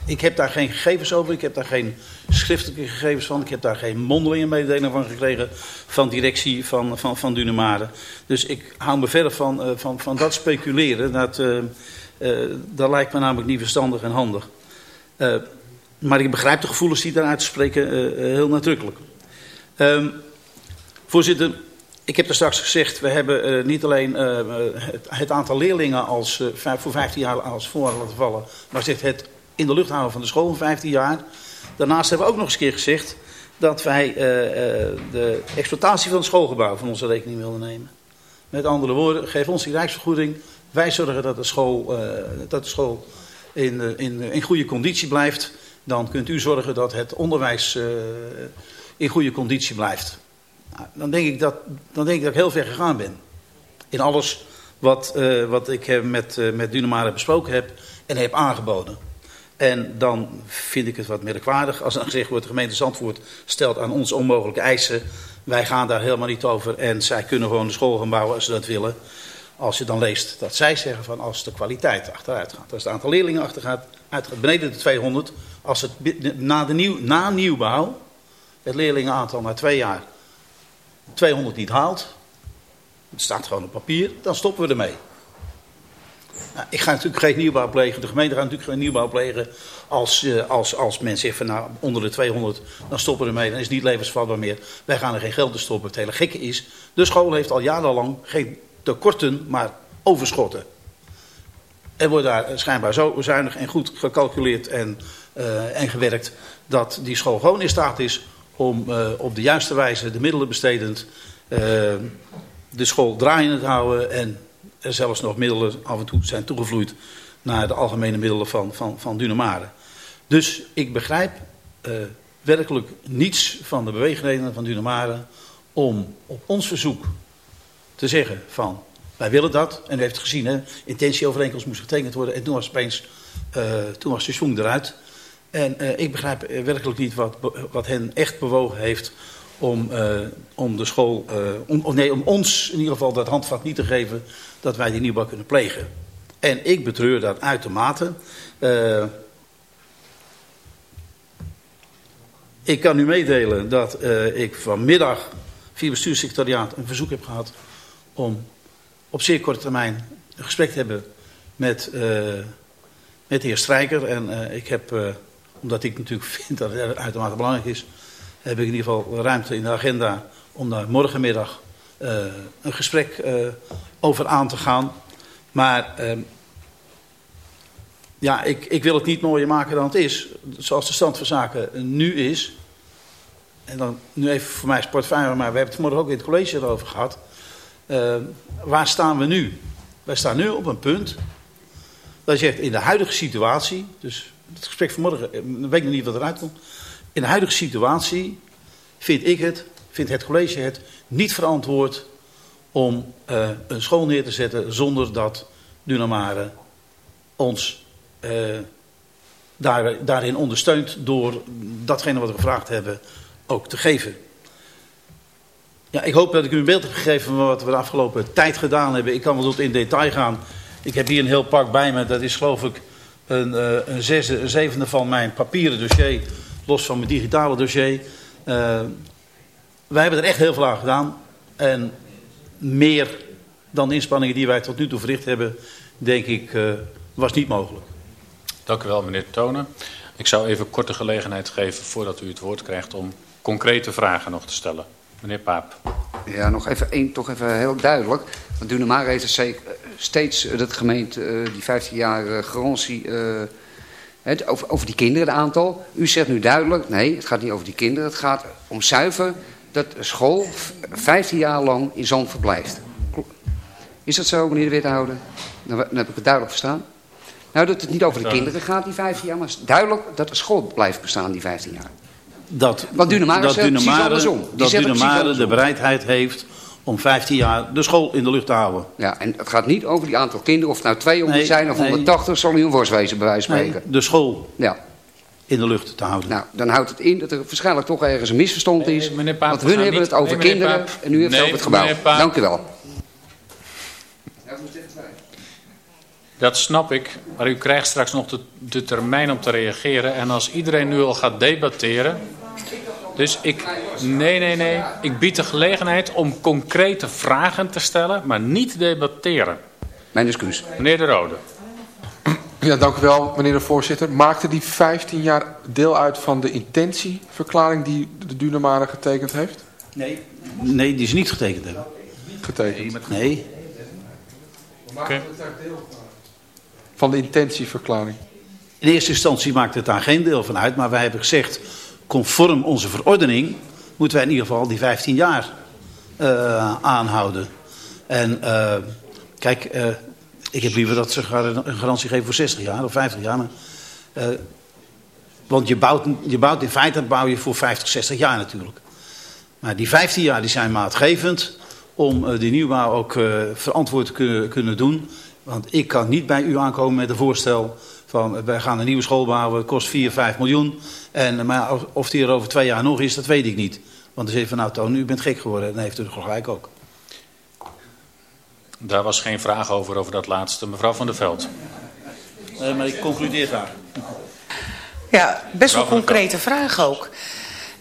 ik heb daar geen gegevens over. Ik heb daar geen schriftelijke gegevens van. Ik heb daar geen mondelinge mededeling van gekregen van directie van, van, van Dunemare. Dus ik hou me verder van, eh, van, van dat speculeren. Dat, eh, eh, dat lijkt me namelijk niet verstandig en handig. Maar ik begrijp de gevoelens die daaruit spreken heel nadrukkelijk. Ehm, voorzitter, ik heb er straks gezegd, we hebben eh, niet alleen eh, het, aantal leerlingen als, eh, voor 15 jaar als voor laten vallen, maar zegt het in de lucht houden van de school van 15 jaar. Daarnaast hebben we ook nog eens een keer gezegd dat wij de exploitatie van het schoolgebouw van onze rekening wilden nemen. Met andere woorden, geef ons die rijksvergoeding. Wij zorgen dat de school, dat de school in, in, in goede conditie blijft. Dan kunt u zorgen dat het onderwijs in goede conditie blijft. Dan, denk ik dat, dan denk ik dat ik heel ver gegaan ben. In alles wat, eh, wat ik eh, met, eh, met Dunemare besproken heb en heb aangeboden. En dan vind ik het wat merkwaardig als er gezegd wordt... de gemeente Zandvoort stelt aan ons onmogelijke eisen. Wij gaan daar helemaal niet over en zij kunnen gewoon de school gaan bouwen als ze dat willen. Als je dan leest dat zij zeggen van als de kwaliteit achteruit gaat... als het aantal leerlingen achteruit gaat beneden de 200... als het na, de nieuw, na nieuwbouw het leerlingenaantal na twee jaar 200 niet haalt... het staat gewoon op papier, dan stoppen we ermee. Nou, ik ga natuurlijk geen nieuwbouw plegen. De gemeente gaat natuurlijk geen nieuwbouw plegen. Als, eh, als, als men zegt van nou, onder de 200, dan stoppen we ermee. Dan is het niet levensvatbaar meer. Wij gaan er geen geld in stoppen. Het hele gekke is, de school heeft al jarenlang geen tekorten, maar overschotten. Er wordt daar schijnbaar zo zuinig en goed gecalculeerd en, eh, en gewerkt... dat die school gewoon in staat is om eh, op de juiste wijze de middelen bestedend... eh, de school draaiende te houden en er zelfs nog middelen af en toe zijn toegevloeid naar de algemene middelen van, van, van Dunemare. Dus ik begrijp eh, werkelijk niets van de beweegredenen van Dunemare om op ons verzoek te zeggen van wij willen dat. En u heeft het gezien, hè, intentieovereenkomst moest getekend worden en toen was opeens, eh, toen was de schoen eruit. En eh, ik begrijp eh, werkelijk niet wat, wat hen echt bewogen heeft om, eh, om de school, of nee, om ons in ieder geval dat handvat niet te geven dat wij die nieuwbouw kunnen plegen. En ik betreur dat uitermate. Ik kan u meedelen dat uh, ik vanmiddag via bestuurssecretariaat een verzoek heb gehad om op zeer korte termijn een gesprek te hebben met, uh, met de heer Strijker. En uh, ik heb, omdat ik natuurlijk vind dat het uitermate belangrijk is, heb ik in ieder geval ruimte in de agenda om daar morgenmiddag een gesprek over aan te gaan. Maar ehm, ja, ik, ik wil het niet mooier maken dan het is. Zoals de stand van zaken nu is. En dan nu even voor mij sportfijn, maar we hebben het vanmorgen ook in het college erover gehad. Uh, waar staan we nu? Wij staan nu op een punt. Dat je zegt, in de huidige situatie, dus het gesprek vanmorgen, eh, dan weet ik nog niet wat eruit komt. In de huidige situatie vind ik het, vindt het college het niet verantwoord om uh, een school neer te zetten zonder dat Dunamare ons uh, daar, daarin ondersteunt door datgene wat we gevraagd hebben ook te geven. Ja, ik hoop dat ik u een beeld heb gegeven van wat we de afgelopen tijd gedaan hebben. Ik kan wel tot in detail gaan. Ik heb hier een heel pak bij me. Dat is geloof ik een, uh, een, zesde, een zevende van mijn papieren dossier. Los van mijn digitale dossier. Uh, wij hebben er echt heel veel aan gedaan. En meer dan de inspanningen die wij tot nu toe verricht hebben, denk ik, uh, was niet mogelijk. Dank u wel, meneer Tonen. Ik zou even kort de gelegenheid geven, voordat u het woord krijgt, om concrete vragen nog te stellen. Meneer Paap. Ja, nog even één, toch even heel duidelijk. Want Dunamar heeft er steeds dat gemeente uh, die 15 jaar garantie... Het, over, over die kinderen, het aantal. U zegt nu duidelijk, nee, het gaat niet over die kinderen. Het gaat om zuiver dat school 15 jaar lang in zand verblijft. Is dat zo, meneer de wethouder? Dan, dan heb ik het duidelijk verstaan. Nou, dat het niet over de kinderen gaat, die 15 jaar, maar duidelijk dat de school blijft bestaan, die 15 jaar. Dat, Want Dunamare dat zegt precies Dunamare, andersom. Die dat de bereidheid heeft om 15 jaar de school in de lucht te houden. Ja, en het gaat niet over die aantal kinderen, of het nou 200 Nee, zijn of nee. 180, zal niet een worst wezen, bij wijze van Nee, spreken. de school Ja, in de lucht te houden. nou, dan houdt het in dat er waarschijnlijk toch ergens een misverstand is. Nee, Paap, want we hun hebben niet- het over nee, kinderen Paap. en u heeft Nee, het over het gebouw. Dank u wel. Dat snap ik, maar u krijgt straks nog de, de termijn om te reageren. En als iedereen nu al gaat debatteren... Dus ik, nee, nee, nee. Ik bied de gelegenheid om concrete vragen te stellen, maar niet debatteren. Mijn excuus. Meneer De Rode. Ja, dank u wel, meneer de voorzitter. Maakte die 15 jaar deel uit van de intentieverklaring die de Dunamare getekend heeft? Nee. Nee, die ze niet getekend hebben. Getekend. Nee. Oké. Van de intentieverklaring. In eerste instantie maakt het daar geen deel van uit, maar wij hebben gezegd, conform onze verordening, moeten wij in ieder geval die 15 jaar uh, aanhouden. En uh, kijk, uh, ik heb liever dat ze een garantie geven voor 60 jaar of 50 jaar. Maar, want je bouwt, je bouwt in feite bouw je voor 50, 60 jaar natuurlijk. Maar die 15 jaar die zijn maatgevend om die nieuwbouw ook verantwoord te kunnen, kunnen doen. Want ik kan niet bij u aankomen met een voorstel van wij gaan een nieuwe school bouwen, het kost 4, 5 miljoen. En, maar of die er over twee jaar nog is, dat weet ik niet. Want dan je van nou Toon, u bent gek geworden. Dan heeft u er gelijk ook. Daar was geen vraag over, over dat laatste. Mevrouw van der Veld. Uh, maar ik concludeer daar. Ja, best wel concrete vraag ook.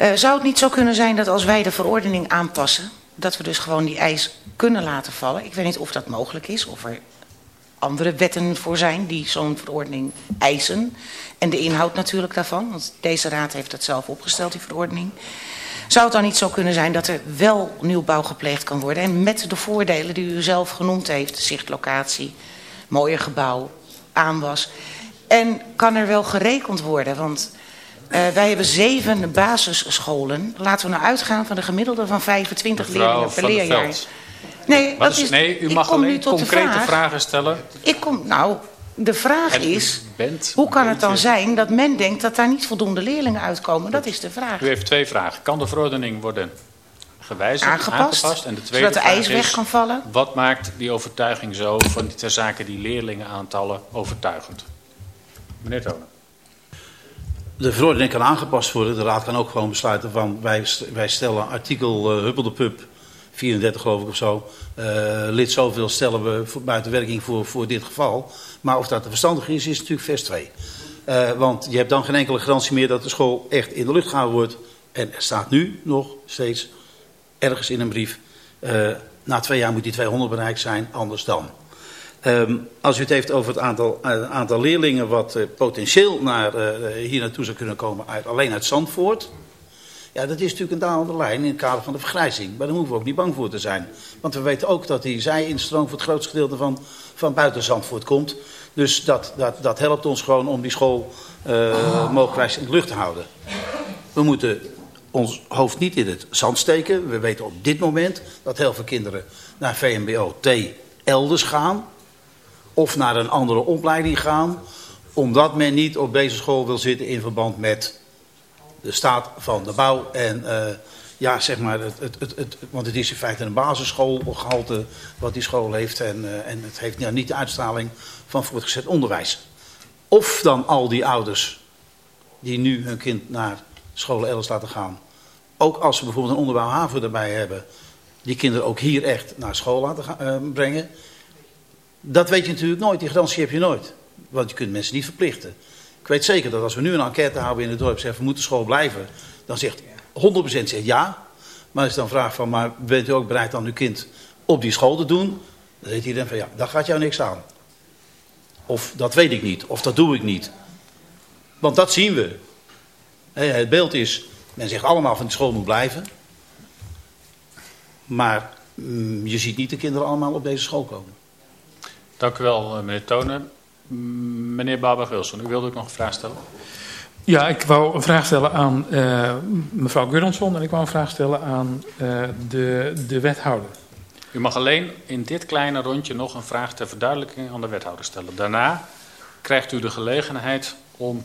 Uh, zou het niet zo kunnen zijn dat als wij de verordening aanpassen... dat we dus gewoon die eis kunnen laten vallen? Ik weet niet of dat mogelijk is, of er andere wetten voor zijn die zo'n verordening eisen. En de inhoud natuurlijk daarvan, want deze raad heeft het zelf opgesteld, die verordening. Zou het dan niet zo kunnen zijn dat er wel nieuwbouw gepleegd kan worden... en met de voordelen die u zelf genoemd heeft, zichtlocatie, mooier gebouw, aanwas... en kan er wel gerekend worden, want... Uh, wij hebben zeven basisscholen. Laten we nou uitgaan van de gemiddelde van 25 Mevrouw leerlingen per leerjaar. Veld. Nee, Wat dat is, is, nee, u mag alleen concrete vraag. vragen stellen. Ik kom, nou, de vraag En is, bent hoe kan het dan zijn dat men denkt dat daar niet voldoende leerlingen uitkomen? Dat is de vraag. U heeft twee vragen. Kan de verordening worden gewijzigd, Aangepast, En de tweede zodat de is, weg kan vallen? Wat maakt die overtuiging zo van die ter zake die leerlingenaantallen overtuigend? Meneer Tonen. De verordening kan aangepast worden. De raad kan ook gewoon besluiten van wij, wij stellen artikel uh, Huppel de Pub 34 geloof ik of zo. Uh, lid zoveel stellen we voor, buiten werking voor, voor dit geval. Maar of dat verstandig is, is natuurlijk vers 2. Uh, want je hebt dan geen enkele garantie meer dat de school echt in de lucht gehouden wordt En er staat nu nog steeds ergens in een brief... Uh, na twee jaar moet die 200 bereikt zijn, anders dan. Um, als u het heeft over het aantal, aantal leerlingen... wat potentieel naar, hier naartoe zou kunnen komen uit, alleen uit Zandvoort... Ja, dat is natuurlijk een dalende lijn in het kader van de vergrijzing. Maar daar hoeven we ook niet bang voor te zijn. Want we weten ook dat die zij-instroom voor het grootste gedeelte van, van buiten Zandvoort komt. Dus dat, dat, dat helpt ons gewoon om die school uh, mogelijk in de lucht te houden. We moeten ons hoofd niet in het zand steken. We weten op dit moment dat heel veel kinderen naar VMBO T elders gaan. Of naar een andere opleiding gaan. Omdat men niet op deze school wil zitten in verband met de staat van de bouw. En uh, ja, zeg maar, het, het, het, het, want het is in feite een basisschoolgehalte wat die school heeft. En, uh, en het heeft ja, niet de uitstraling van voortgezet onderwijs. Of dan al die ouders die nu hun kind naar scholen elders laten gaan. Ook als ze bijvoorbeeld een onderbouwhaven erbij hebben. Die kinderen ook hier echt naar school laten uh, brengen. Dat weet je natuurlijk nooit. Die garantie heb je nooit. Want je kunt mensen niet verplichten. Weet zeker dat als we nu een enquête houden in het dorp... zeggen we moeten school blijven... dan zegt 100% zegt ja. Maar als dan vraagt van... maar bent u ook bereid om uw kind op die school te doen... dan zegt iedereen van ja, daar gaat jou niks aan. Of dat weet ik niet. Of dat doe ik niet. Want dat zien we. Het beeld is... men zegt allemaal van die school moet blijven. Maar mm, je ziet niet de kinderen allemaal op deze school komen. Dank u wel, eh, meneer Tonen. Meneer Barbara-Wilson, u wilde ook nog een vraag stellen? Ja, ik wou een vraag stellen aan uh, mevrouw Gurronsson en ik wou een vraag stellen aan uh, de, de wethouder. U mag alleen in dit kleine rondje nog een vraag ter verduidelijking aan de wethouder stellen. Daarna krijgt u de gelegenheid om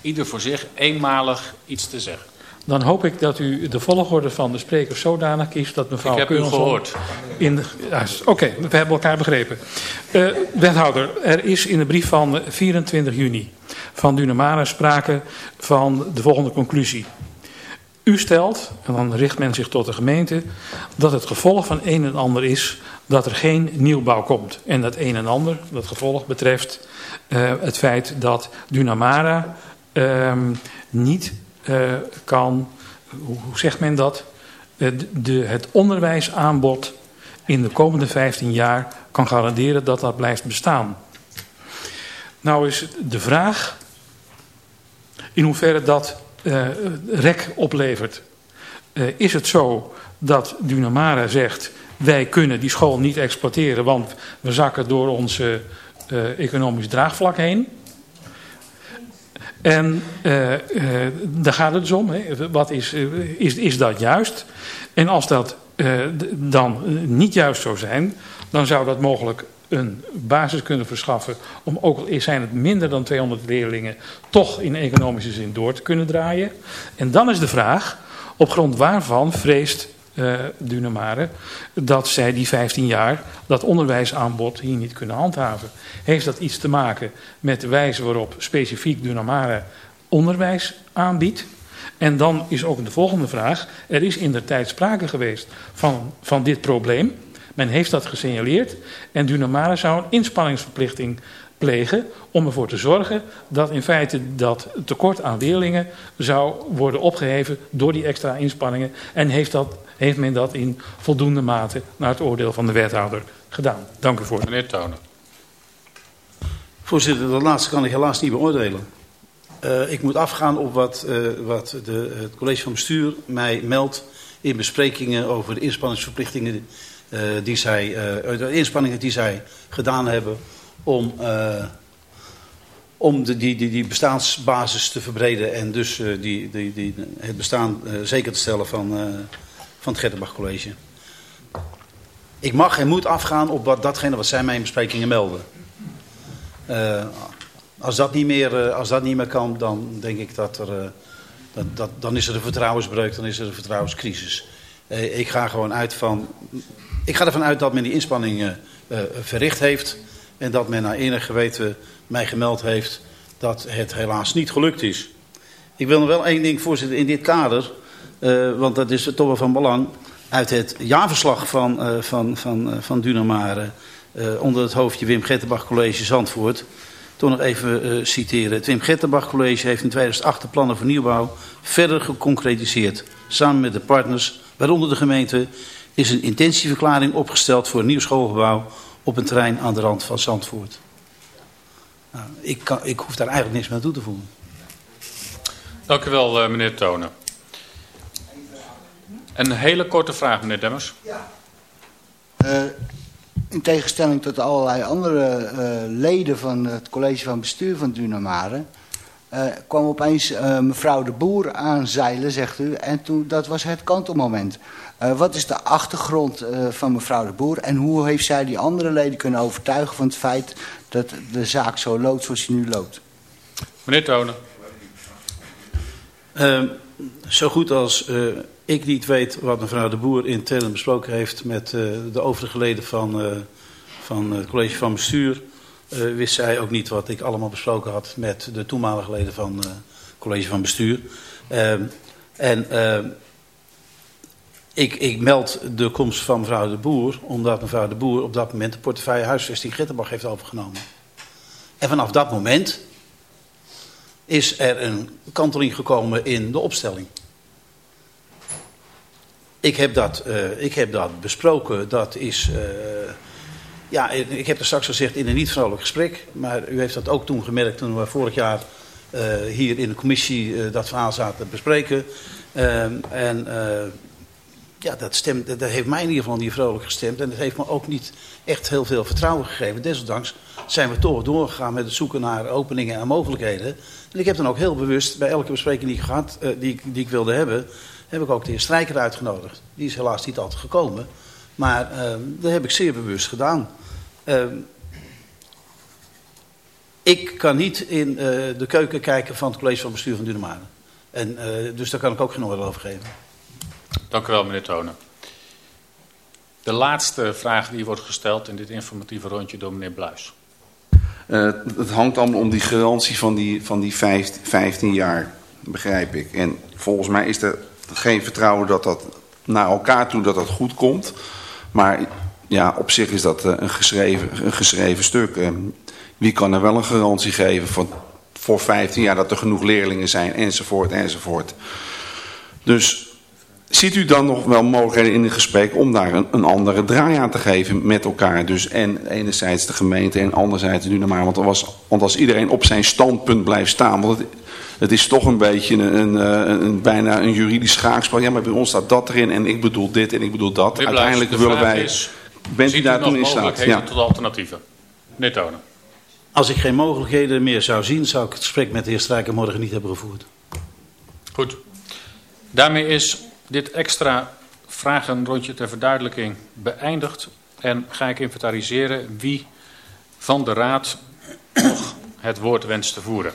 ieder voor zich eenmalig iets te zeggen. Dan hoop ik dat u de volgorde van de sprekers zodanig kiest dat mevrouw Ik heb u gehoord. In ja, Oké, okay, we hebben elkaar begrepen. Uh, wethouder, er is in de brief van 24 juni van Dunamara sprake van de volgende conclusie. U stelt, en dan richt men zich tot de gemeente, dat het gevolg van een en ander is dat er geen nieuwbouw komt. En dat een en ander, dat gevolg betreft uh, het feit dat Dunamara uh, niet uh, kan, hoe, zegt men dat, het onderwijsaanbod in de komende 15 jaar kan garanderen dat dat blijft bestaan. Nou is de vraag in hoeverre dat uh, rek oplevert. Uh, is het zo dat Dunamara zegt, wij kunnen die school niet exploiteren, want we zakken door onze uh, economisch draagvlak heen. En uh, uh, daar gaat het dus om. Hè. Wat is, uh, is, is dat juist? En als dat dan niet juist zou zijn, dan zou dat mogelijk een basis kunnen verschaffen om ook al zijn het minder dan 200 leerlingen toch in economische zin door te kunnen draaien. En dan is de vraag op grond waarvan vreest uh, dat zij die 15 jaar dat onderwijsaanbod hier niet kunnen handhaven. Heeft dat iets te maken met de wijze waarop specifiek Dunamare onderwijs aanbiedt? En dan is ook de volgende vraag. Er is in de tijd sprake geweest van, van dit probleem. Men heeft dat gesignaleerd. En Dunamare zou een inspanningsverplichting plegen om ervoor te zorgen dat in feite dat tekort aan leerlingen zou worden opgeheven door die extra inspanningen. En heeft, dat, heeft men dat in voldoende mate naar het oordeel van de wethouder gedaan. Dank u voor. Meneer Tonen. Voorzitter, dat laatste kan ik helaas niet beoordelen. Uh, ik moet afgaan op wat, uh, wat de, het college van bestuur mij meldt in besprekingen over de inspanningsverplichtingen uh, die zij, de inspanningen die zij gedaan hebben om, uh, om de, die, die, die bestaansbasis te verbreden en dus uh, die, die, die, het bestaan uh, zeker te stellen van, van het Gertenbach College. Ik mag en moet afgaan op wat, datgene wat zij mij in besprekingen melden. als, dat niet meer, als dat niet meer kan, dan denk ik dat er... Dat, dat, dan is er een vertrouwensbreuk, dan is er een vertrouwenscrisis. ik ga gewoon uit van... Ik ga ervan uit dat men die inspanningen verricht heeft... En dat men naar enig geweten mij gemeld heeft dat het helaas niet gelukt is. Ik wil nog wel één ding voorzitter in dit kader, want dat is toch wel van belang. Uit het jaarverslag van, uh, van, van, uh, van Dunamare onder het hoofdje Wim Gettenbach College Zandvoort. toch nog even citeren. Het Wim Gettenbach College heeft in 2008 de plannen voor nieuwbouw verder geconcretiseerd. Samen met de partners, waaronder de gemeente, is een intentieverklaring opgesteld voor een nieuw schoolgebouw op een terrein aan de rand van Zandvoort. Nou, ik, kan, ik hoef daar eigenlijk niks meer toe te voegen. Dank u wel, meneer Tonen. Een hele korte vraag, meneer Demmers. Ja. Uh, in tegenstelling tot allerlei andere uh, leden van het college van bestuur van Dunamare... Uh, kwam opeens uh, mevrouw de Boer aanzeilen, zegt u. En toen, dat was het kantelmoment. Uh, wat is de achtergrond van mevrouw de Boer? En hoe heeft zij die andere leden kunnen overtuigen van het feit... dat de zaak zo loopt zoals die nu loopt? Meneer Tonen. Ehm, zo goed als ik niet weet wat mevrouw de Boer in Telen besproken heeft... met de overige leden van, van het college van bestuur... Wist zij ook niet wat ik allemaal besproken had met de toenmalige leden van het college van bestuur. Uh, en ehm, ik, ik, meld de komst van mevrouw de Boer, omdat mevrouw de Boer op dat moment de portefeuille huisvesting Gitterbach heeft overgenomen. En vanaf dat moment is er een kanteling gekomen in de opstelling. Ik heb dat, eh, ik heb dat besproken, dat is eh, ja, ik heb er straks gezegd in een niet vrolijk gesprek. Maar u heeft dat ook toen gemerkt toen we vorig jaar uh, hier in de commissie uh, dat verhaal zaten te bespreken. Uh, en ja, dat, stemt, dat heeft mij in ieder geval niet vrolijk gestemd. En dat heeft me ook niet echt heel veel vertrouwen gegeven. Desondanks zijn we toch doorgegaan met het zoeken naar openingen en mogelijkheden. En ik heb dan ook heel bewust bij elke bespreking die ik, gehad, die, die ik wilde hebben... heb ik ook de heer Strijker uitgenodigd. Die is helaas niet altijd gekomen. Maar dat heb ik zeer bewust gedaan. Uh, ik kan niet in uh, de keuken kijken van het college van bestuur van Dunemaren. En, uh, dus daar kan ik ook geen oordeel over geven. Dank u wel, meneer Tonen. De laatste vraag die wordt gesteld in dit informatieve rondje door meneer Bluis. Uh, het hangt allemaal om die garantie van die, van die 15, 15 jaar, begrijp ik. En volgens mij is er geen vertrouwen dat dat naar elkaar toe dat dat goed komt. Maar ja, op zich is dat eh, een geschreven, een geschreven stuk. Ehm, wie kan er wel een garantie geven van, voor 15 jaar dat er genoeg leerlingen zijn, enzovoort, enzovoort. Dus ziet u dan nog wel mogelijkheden in het gesprek om daar een, een, andere draai aan te geven met elkaar? Dus en enerzijds de gemeente en anderzijds nu maar. Want, was, want als iedereen op zijn standpunt blijft staan, want het, het is toch een beetje een, een, een, een, bijna een juridisch schaakspel. Ja, maar bij ons staat dat erin en ik bedoel dit en ik bedoel dat. Uiteindelijk willen wij... Is, Bent u daar toen in staat? Ja. tot alternatieven? Meneer Tonen. Als ik geen mogelijkheden meer zou zien, zou ik het gesprek met de heer Strijker morgen niet hebben gevoerd. Goed. Daarmee is dit extra vragenrondje ter verduidelijking beëindigd. En ga ik inventariseren wie van de raad nog het woord wenst te voeren.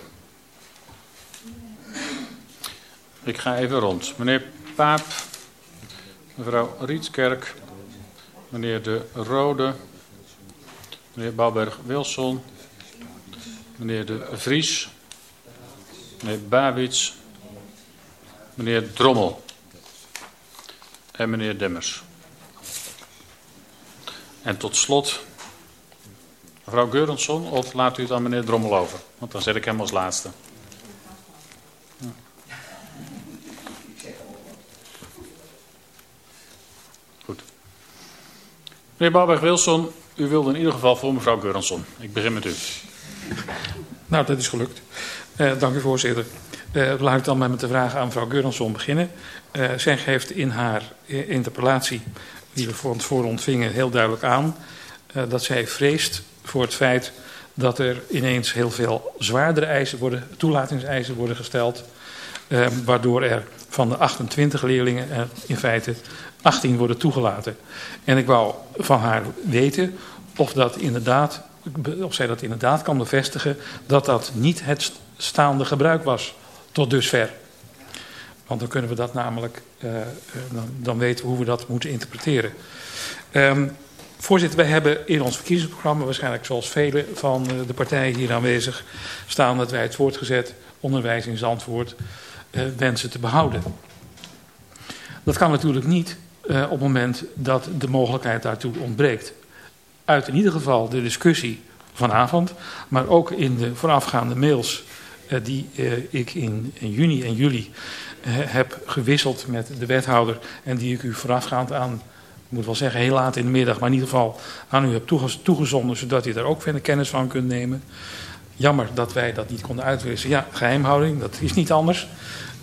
Ik ga even rond. Meneer Paap, mevrouw Rietkerk, meneer De Rode, meneer Bouwberg-Wilson, meneer De Vries, meneer Babits, meneer Drommel en meneer Demmers. En tot slot, mevrouw Geurensson, of laat u het aan meneer Drommel over? Want dan zet ik hem als laatste. Meneer Bouwberg-Wilson, u wilde in ieder geval voor mevrouw Geuransson. Ik begin met u. Nou, dat is gelukt. Uh, dank u, voorzitter. Uh, laat ik dan met de vraag aan mevrouw Geuransson beginnen. Uh, zij geeft in haar interpellatie, die we voor ons voor ontvingen, heel duidelijk aan... dat zij vreest voor het feit dat er ineens heel veel zwaardere eisen worden, toelatingseisen worden gesteld... waardoor er van de 28 leerlingen in feite 18 worden toegelaten. En ik wou van haar weten of, dat inderdaad, of zij dat inderdaad kan bevestigen dat dat niet het staande gebruik was tot dusver. Want dan kunnen we dat namelijk, uh, dan, dan, weten we hoe we dat moeten interpreteren. Um, voorzitter, wij hebben in ons verkiezingsprogramma, waarschijnlijk zoals vele van de partijen hier aanwezig, staan dat wij het voortgezet onderwijs in Zandvoort uh, wensen te behouden. Dat kan natuurlijk niet uh, op het moment dat de mogelijkheid daartoe ontbreekt. Uit in ieder geval de discussie vanavond, maar ook in de voorafgaande mails die ik in, juni en juli heb gewisseld met de wethouder en die ik u voorafgaand aan, ik moet wel zeggen heel laat in de middag, maar in ieder geval aan u heb toegezonden, zodat u daar ook verder kennis van kunt nemen. Jammer dat wij dat niet konden uitwisselen. Ja, geheimhouding, dat is niet anders.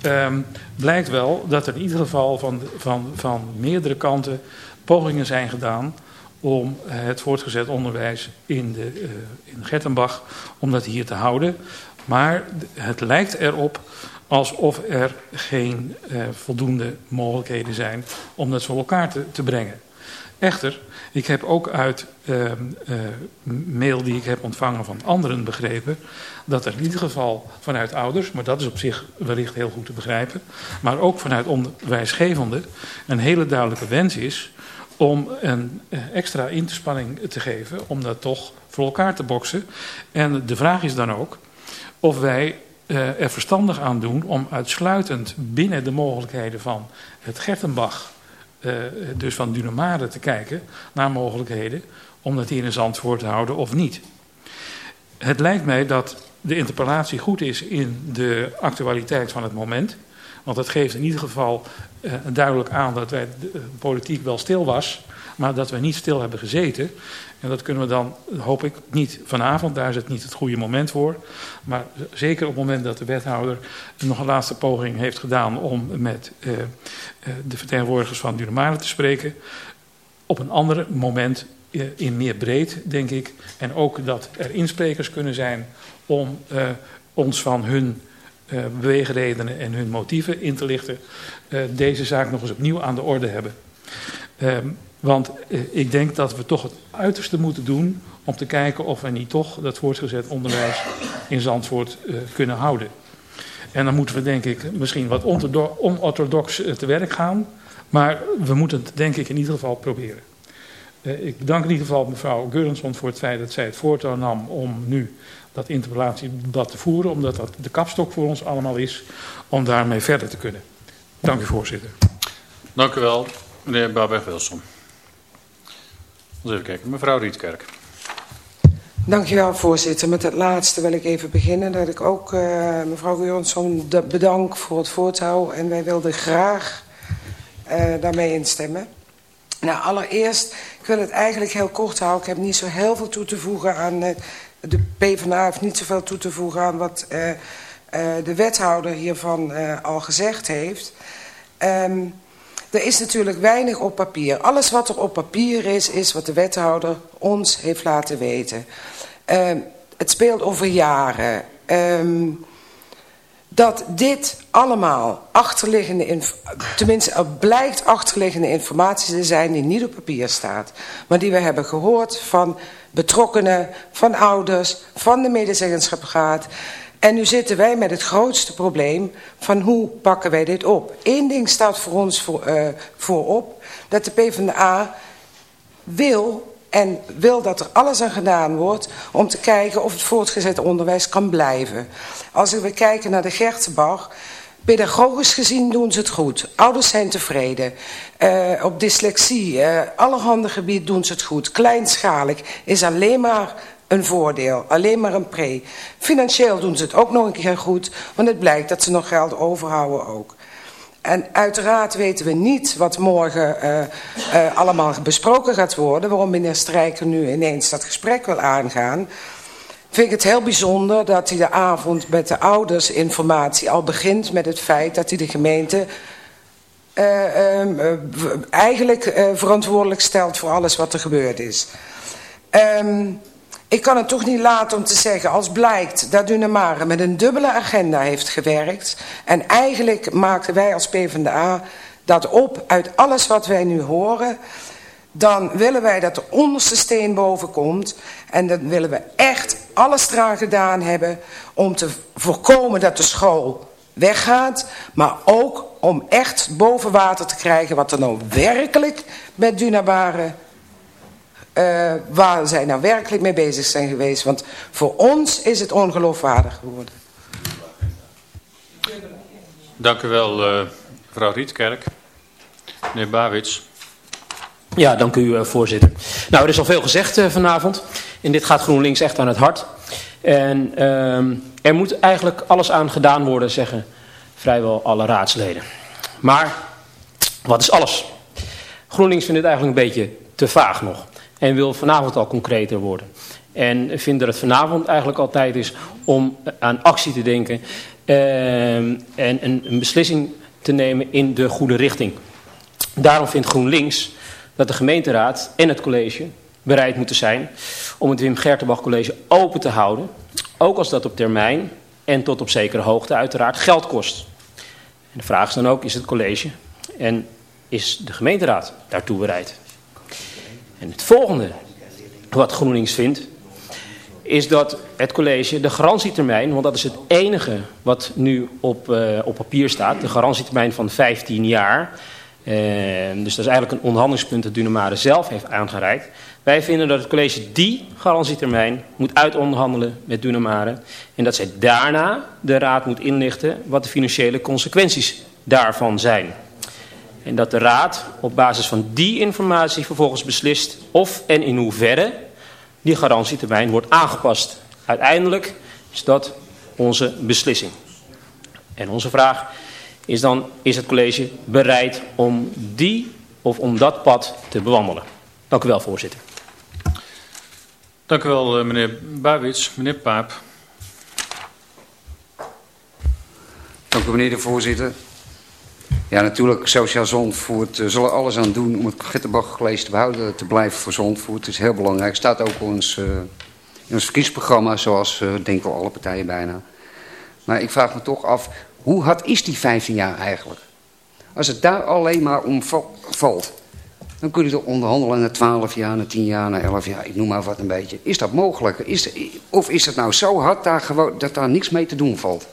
Um, blijkt wel dat er in ieder geval van, van, van meerdere kanten pogingen zijn gedaan om het voortgezet onderwijs in, de, uh, in Gertenbach, om dat hier te houden. Maar het lijkt erop alsof er geen uh, voldoende mogelijkheden zijn om dat voor elkaar te, te brengen. Echter, ik heb ook uit uh, uh, mail die ik heb ontvangen van anderen begrepen... dat er in ieder geval vanuit ouders, maar dat is op zich wellicht heel goed te begrijpen... maar ook vanuit onderwijsgevenden een hele duidelijke wens is... om een uh, extra inspanning te geven om dat toch voor elkaar te boksen. En de vraag is dan ook of wij er verstandig aan doen om uitsluitend binnen de mogelijkheden van het Gertenbach... Uh, dus van Dunamade te kijken naar mogelijkheden om dat hier in Zandvoort te houden of niet. Het lijkt mij dat de interpellatie goed is in de actualiteit van het moment. Want het geeft in ieder geval uh, duidelijk aan dat wij de politiek wel stil was, maar dat we niet stil hebben gezeten. En dat kunnen we dan, hoop ik, niet vanavond, daar is het niet het goede moment voor. Maar zeker op het moment dat de wethouder nog een laatste poging heeft gedaan om met uh, uh, de vertegenwoordigers van Dunemare te spreken. Op een ander moment uh, in meer breed, denk ik. En ook dat er insprekers kunnen zijn om ons van hun beweegredenen en hun motieven in te lichten. deze zaak nog eens opnieuw aan de orde hebben. Want eh, ik denk dat we toch het uiterste moeten doen om te kijken of we niet toch dat voortgezet onderwijs in Zandvoort uh, kunnen houden. En dan moeten we denk ik misschien wat onorthodox uh, te werk gaan. Maar we moeten het denk ik in ieder geval proberen. Ik bedank in ieder geval mevrouw Geurenson voor het feit dat zij het voortouw nam om nu dat interpellatiedebat te voeren. Omdat dat de kapstok voor ons allemaal is om daarmee verder te kunnen. Dank u voorzitter. Dank u wel, meneer Babeg-Wilson. Even kijken, mevrouw Rietkerk. Dankjewel voorzitter. Met het laatste wil ik even beginnen. Dat ik ook uh, mevrouw Jonsson bedank voor het voortouw. En wij wilden graag uh, daarmee instemmen. Nou, allereerst, ik wil het eigenlijk heel kort houden. Ik heb niet zo heel veel toe te voegen aan... Uh, de PvdA heeft niet zoveel toe te voegen aan wat de wethouder hiervan al gezegd heeft. Um, er is natuurlijk weinig op papier. Alles wat er op papier is, is wat de wethouder ons heeft laten weten. Uh, het speelt over jaren. Um, dat dit allemaal achterliggende, tenminste er blijkt achterliggende informatie te zijn die niet op papier staat. Maar die we hebben gehoord van betrokkenen, van ouders, van de medezeggenschapsraad. En nu zitten wij met het grootste probleem van hoe pakken wij dit op. Eén ding staat voor ons voor, uh, voorop, dat de PvdA wil en wil dat er alles aan gedaan wordt om te kijken of het voortgezet onderwijs kan blijven. Als we kijken naar de Gertenbach, pedagogisch gezien doen ze het goed. Ouders zijn tevreden. Uh, op dyslexie, uh, allerhande gebied doen ze het goed. Kleinschalig is alleen maar een voordeel, alleen maar een pre. Financieel doen ze het ook nog een keer goed, want het blijkt dat ze nog geld overhouden ook. En uiteraard weten we niet wat morgen uh, uh, allemaal besproken gaat worden, waarom meneer Strijker nu ineens dat gesprek wil aangaan. Vind ik het heel bijzonder dat hij de avond met de ouders informatie al begint met het feit dat hij de gemeente uh, eigenlijk verantwoordelijk stelt voor alles wat er gebeurd is. Um, ik kan het toch niet laten om te zeggen, als blijkt dat Dunamare met een dubbele agenda heeft gewerkt... en eigenlijk maakten wij als PvdA dat op uit alles wat wij nu horen... dan willen wij dat de onderste steen boven komt... en dan willen we echt alles eraan gedaan hebben om te voorkomen dat de school weggaat... maar ook om echt boven water te krijgen wat er nou werkelijk met Dunamare uh, waar zij nou werkelijk mee bezig zijn geweest. Want voor ons is het ongeloofwaardig geworden. Dank u wel, uh, mevrouw Rietkerk. Meneer Bawits. Ja, dank u uh, voorzitter. Nou, er is al veel gezegd vanavond. En dit gaat GroenLinks echt aan het hart. En ehm, er moet eigenlijk alles aan gedaan worden, zeggen vrijwel alle raadsleden. Maar wat is alles? GroenLinks vindt het eigenlijk een beetje te vaag nog. En wil vanavond al concreter worden. En vindt dat het vanavond eigenlijk al tijd is om aan actie te denken. Ehm, en een beslissing te nemen in de goede richting. Daarom vindt GroenLinks dat de gemeenteraad en het college bereid moeten zijn om het Wim Gertenbach College open te houden. Ook als dat op termijn en tot op zekere hoogte uiteraard geld kost. En de vraag is dan ook, is het college en is de gemeenteraad daartoe bereid? En het volgende wat GroenLinks vindt, is dat het college de garantietermijn, want dat is het enige wat nu op, uh, op papier staat, de garantietermijn van 15 jaar, uh, dus dat is eigenlijk een onderhandelingspunt dat Dunamare zelf heeft aangereikt. Wij vinden dat het college die garantietermijn moet uitonderhandelen met Dunamare en dat zij daarna de raad moet inlichten wat de financiële consequenties daarvan zijn. En dat de raad op basis van die informatie vervolgens beslist of en in hoeverre die garantietermijn wordt aangepast. Uiteindelijk is dat onze beslissing. En onze vraag is dan, is het college bereid om die of om dat pad te bewandelen? Dank u wel, voorzitter. Dank u wel, eh, meneer Bawits. Meneer Paap. Dank u, meneer de voorzitter. Ja, natuurlijk, Sociaal Zondvoort uh, zal er alles aan doen om het Gitterbach te behouden, te blijven voor Zondvoort. Het is heel belangrijk. Staat ook ons, uh, in ons verkiezingsprogramma, zoals uh, denken alle partijen bijna. Maar ik vraag me toch af, hoe hard is die 15 jaar eigenlijk? Als het daar alleen maar om valt, dan kun je toch onderhandelen naar 12 jaar, naar 10 jaar, naar 11 jaar, ik noem maar wat een beetje. Is dat mogelijk? Is, of is het nou zo hard daar gewoon, dat daar niks mee te doen valt?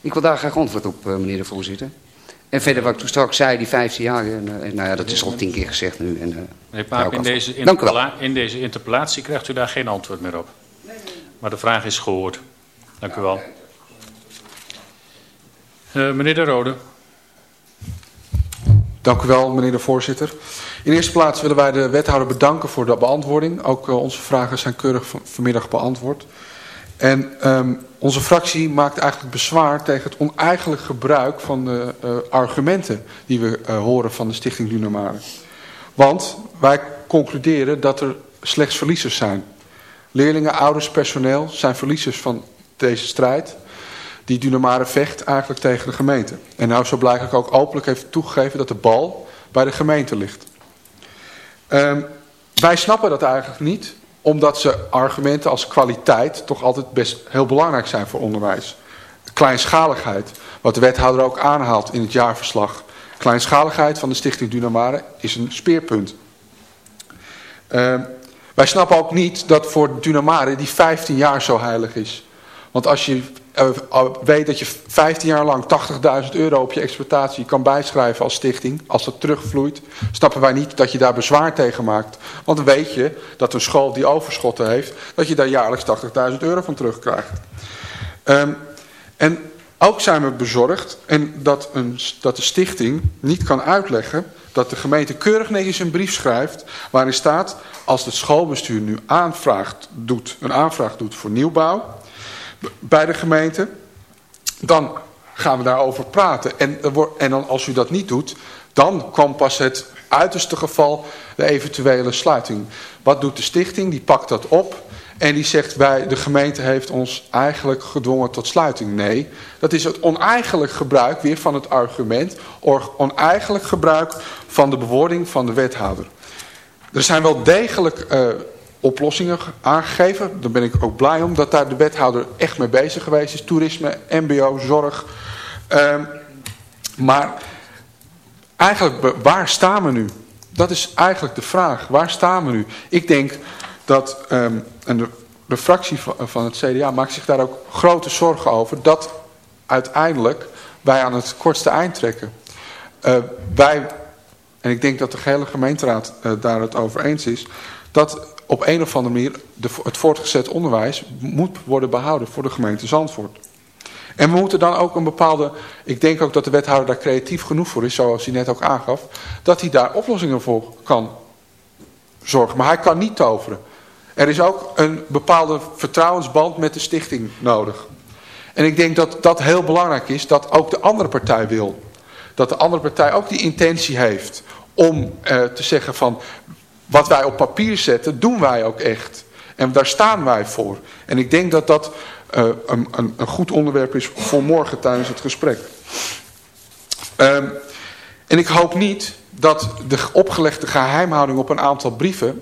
Ik wil daar graag antwoord op, meneer de voorzitter. En verder wat ik toen straks zei, die 15 jaar, en, uh, nou ja, dat is al tien keer gezegd nu. En, uh, Meneer Paap, in deze, in deze interpellatie krijgt u daar geen antwoord meer op. Maar de vraag is gehoord. Dank u wel. Uh, meneer De Rode. Dank u wel, meneer de voorzitter. In eerste plaats willen wij de wethouder bedanken voor de beantwoording. Ook onze vragen zijn keurig vanmiddag beantwoord. En um, onze fractie maakt eigenlijk bezwaar tegen het oneigenlijk gebruik van de uh, argumenten die we uh, horen van de stichting Lunamare. Want wij concluderen dat er slechts verliezers zijn. Leerlingen, ouders, personeel zijn verliezers van deze strijd die Dunamare vecht eigenlijk tegen de gemeente. En nou zo blijkbaar ook openlijk heeft toegegeven dat de bal bij de gemeente ligt. Um, wij snappen dat eigenlijk niet omdat ze argumenten als kwaliteit toch altijd best heel belangrijk zijn voor onderwijs. Kleinschaligheid, wat de wethouder ook aanhaalt in het jaarverslag. Kleinschaligheid van de stichting Dunamare is een speerpunt. Uh, wij snappen ook niet dat voor Dunamare die 15 jaar zo heilig is. Want als je weet dat je 15 jaar lang 80.000 euro op je exploitatie kan bijschrijven als stichting, als dat terugvloeit, snappen wij niet dat je daar bezwaar tegen maakt. Want weet je dat een school die overschotten heeft, dat je daar jaarlijks 80.000 euro van terugkrijgt. Um, en ook zijn we bezorgd en dat, een, dat de stichting niet kan uitleggen dat de gemeente keurig netjes een brief schrijft waarin staat als het schoolbestuur nu aanvraagt doet, een aanvraag doet voor nieuwbouw bij de gemeente, dan gaan we daarover praten. En, en dan als u dat niet doet, dan kwam pas het uiterste geval de eventuele sluiting. Wat doet de stichting? Die pakt dat op en die zegt wij, de gemeente heeft ons eigenlijk gedwongen tot sluiting. Nee, dat is het oneigenlijk gebruik weer van het argument, oneigenlijk gebruik van de bewoording van de wethouder. Er zijn wel degelijk uh, oplossingen aangegeven. Daar ben ik ook blij om dat daar de wethouder echt mee bezig geweest is. Toerisme, mbo, zorg. Um, maar eigenlijk, waar staan we nu? Dat is eigenlijk de vraag. Waar staan we nu? Ik denk dat, um, en de, fractie van, het CDA maakt zich daar ook grote zorgen over, dat uiteindelijk wij aan het kortste eind trekken. Uh, wij, en ik denk dat de gehele gemeenteraad uh, daar het over eens is, dat op een of andere manier de, het voortgezet onderwijs moet worden behouden voor de gemeente Zandvoort. En we moeten dan ook een bepaalde, ik denk ook dat de wethouder daar creatief genoeg voor is, zoals hij net ook aangaf, dat hij daar oplossingen voor kan zorgen. Maar hij kan niet toveren. er is ook een bepaalde vertrouwensband met de stichting nodig. En ik denk dat dat heel belangrijk is, dat ook de andere partij wil. Dat de andere partij ook die intentie heeft om uh, te zeggen van wat wij op papier zetten, doen wij ook echt. En daar staan wij voor. En ik denk dat dat uh, een, een, een, goed onderwerp is voor morgen tijdens het gesprek. Um, en ik hoop niet dat de opgelegde geheimhouding op een aantal brieven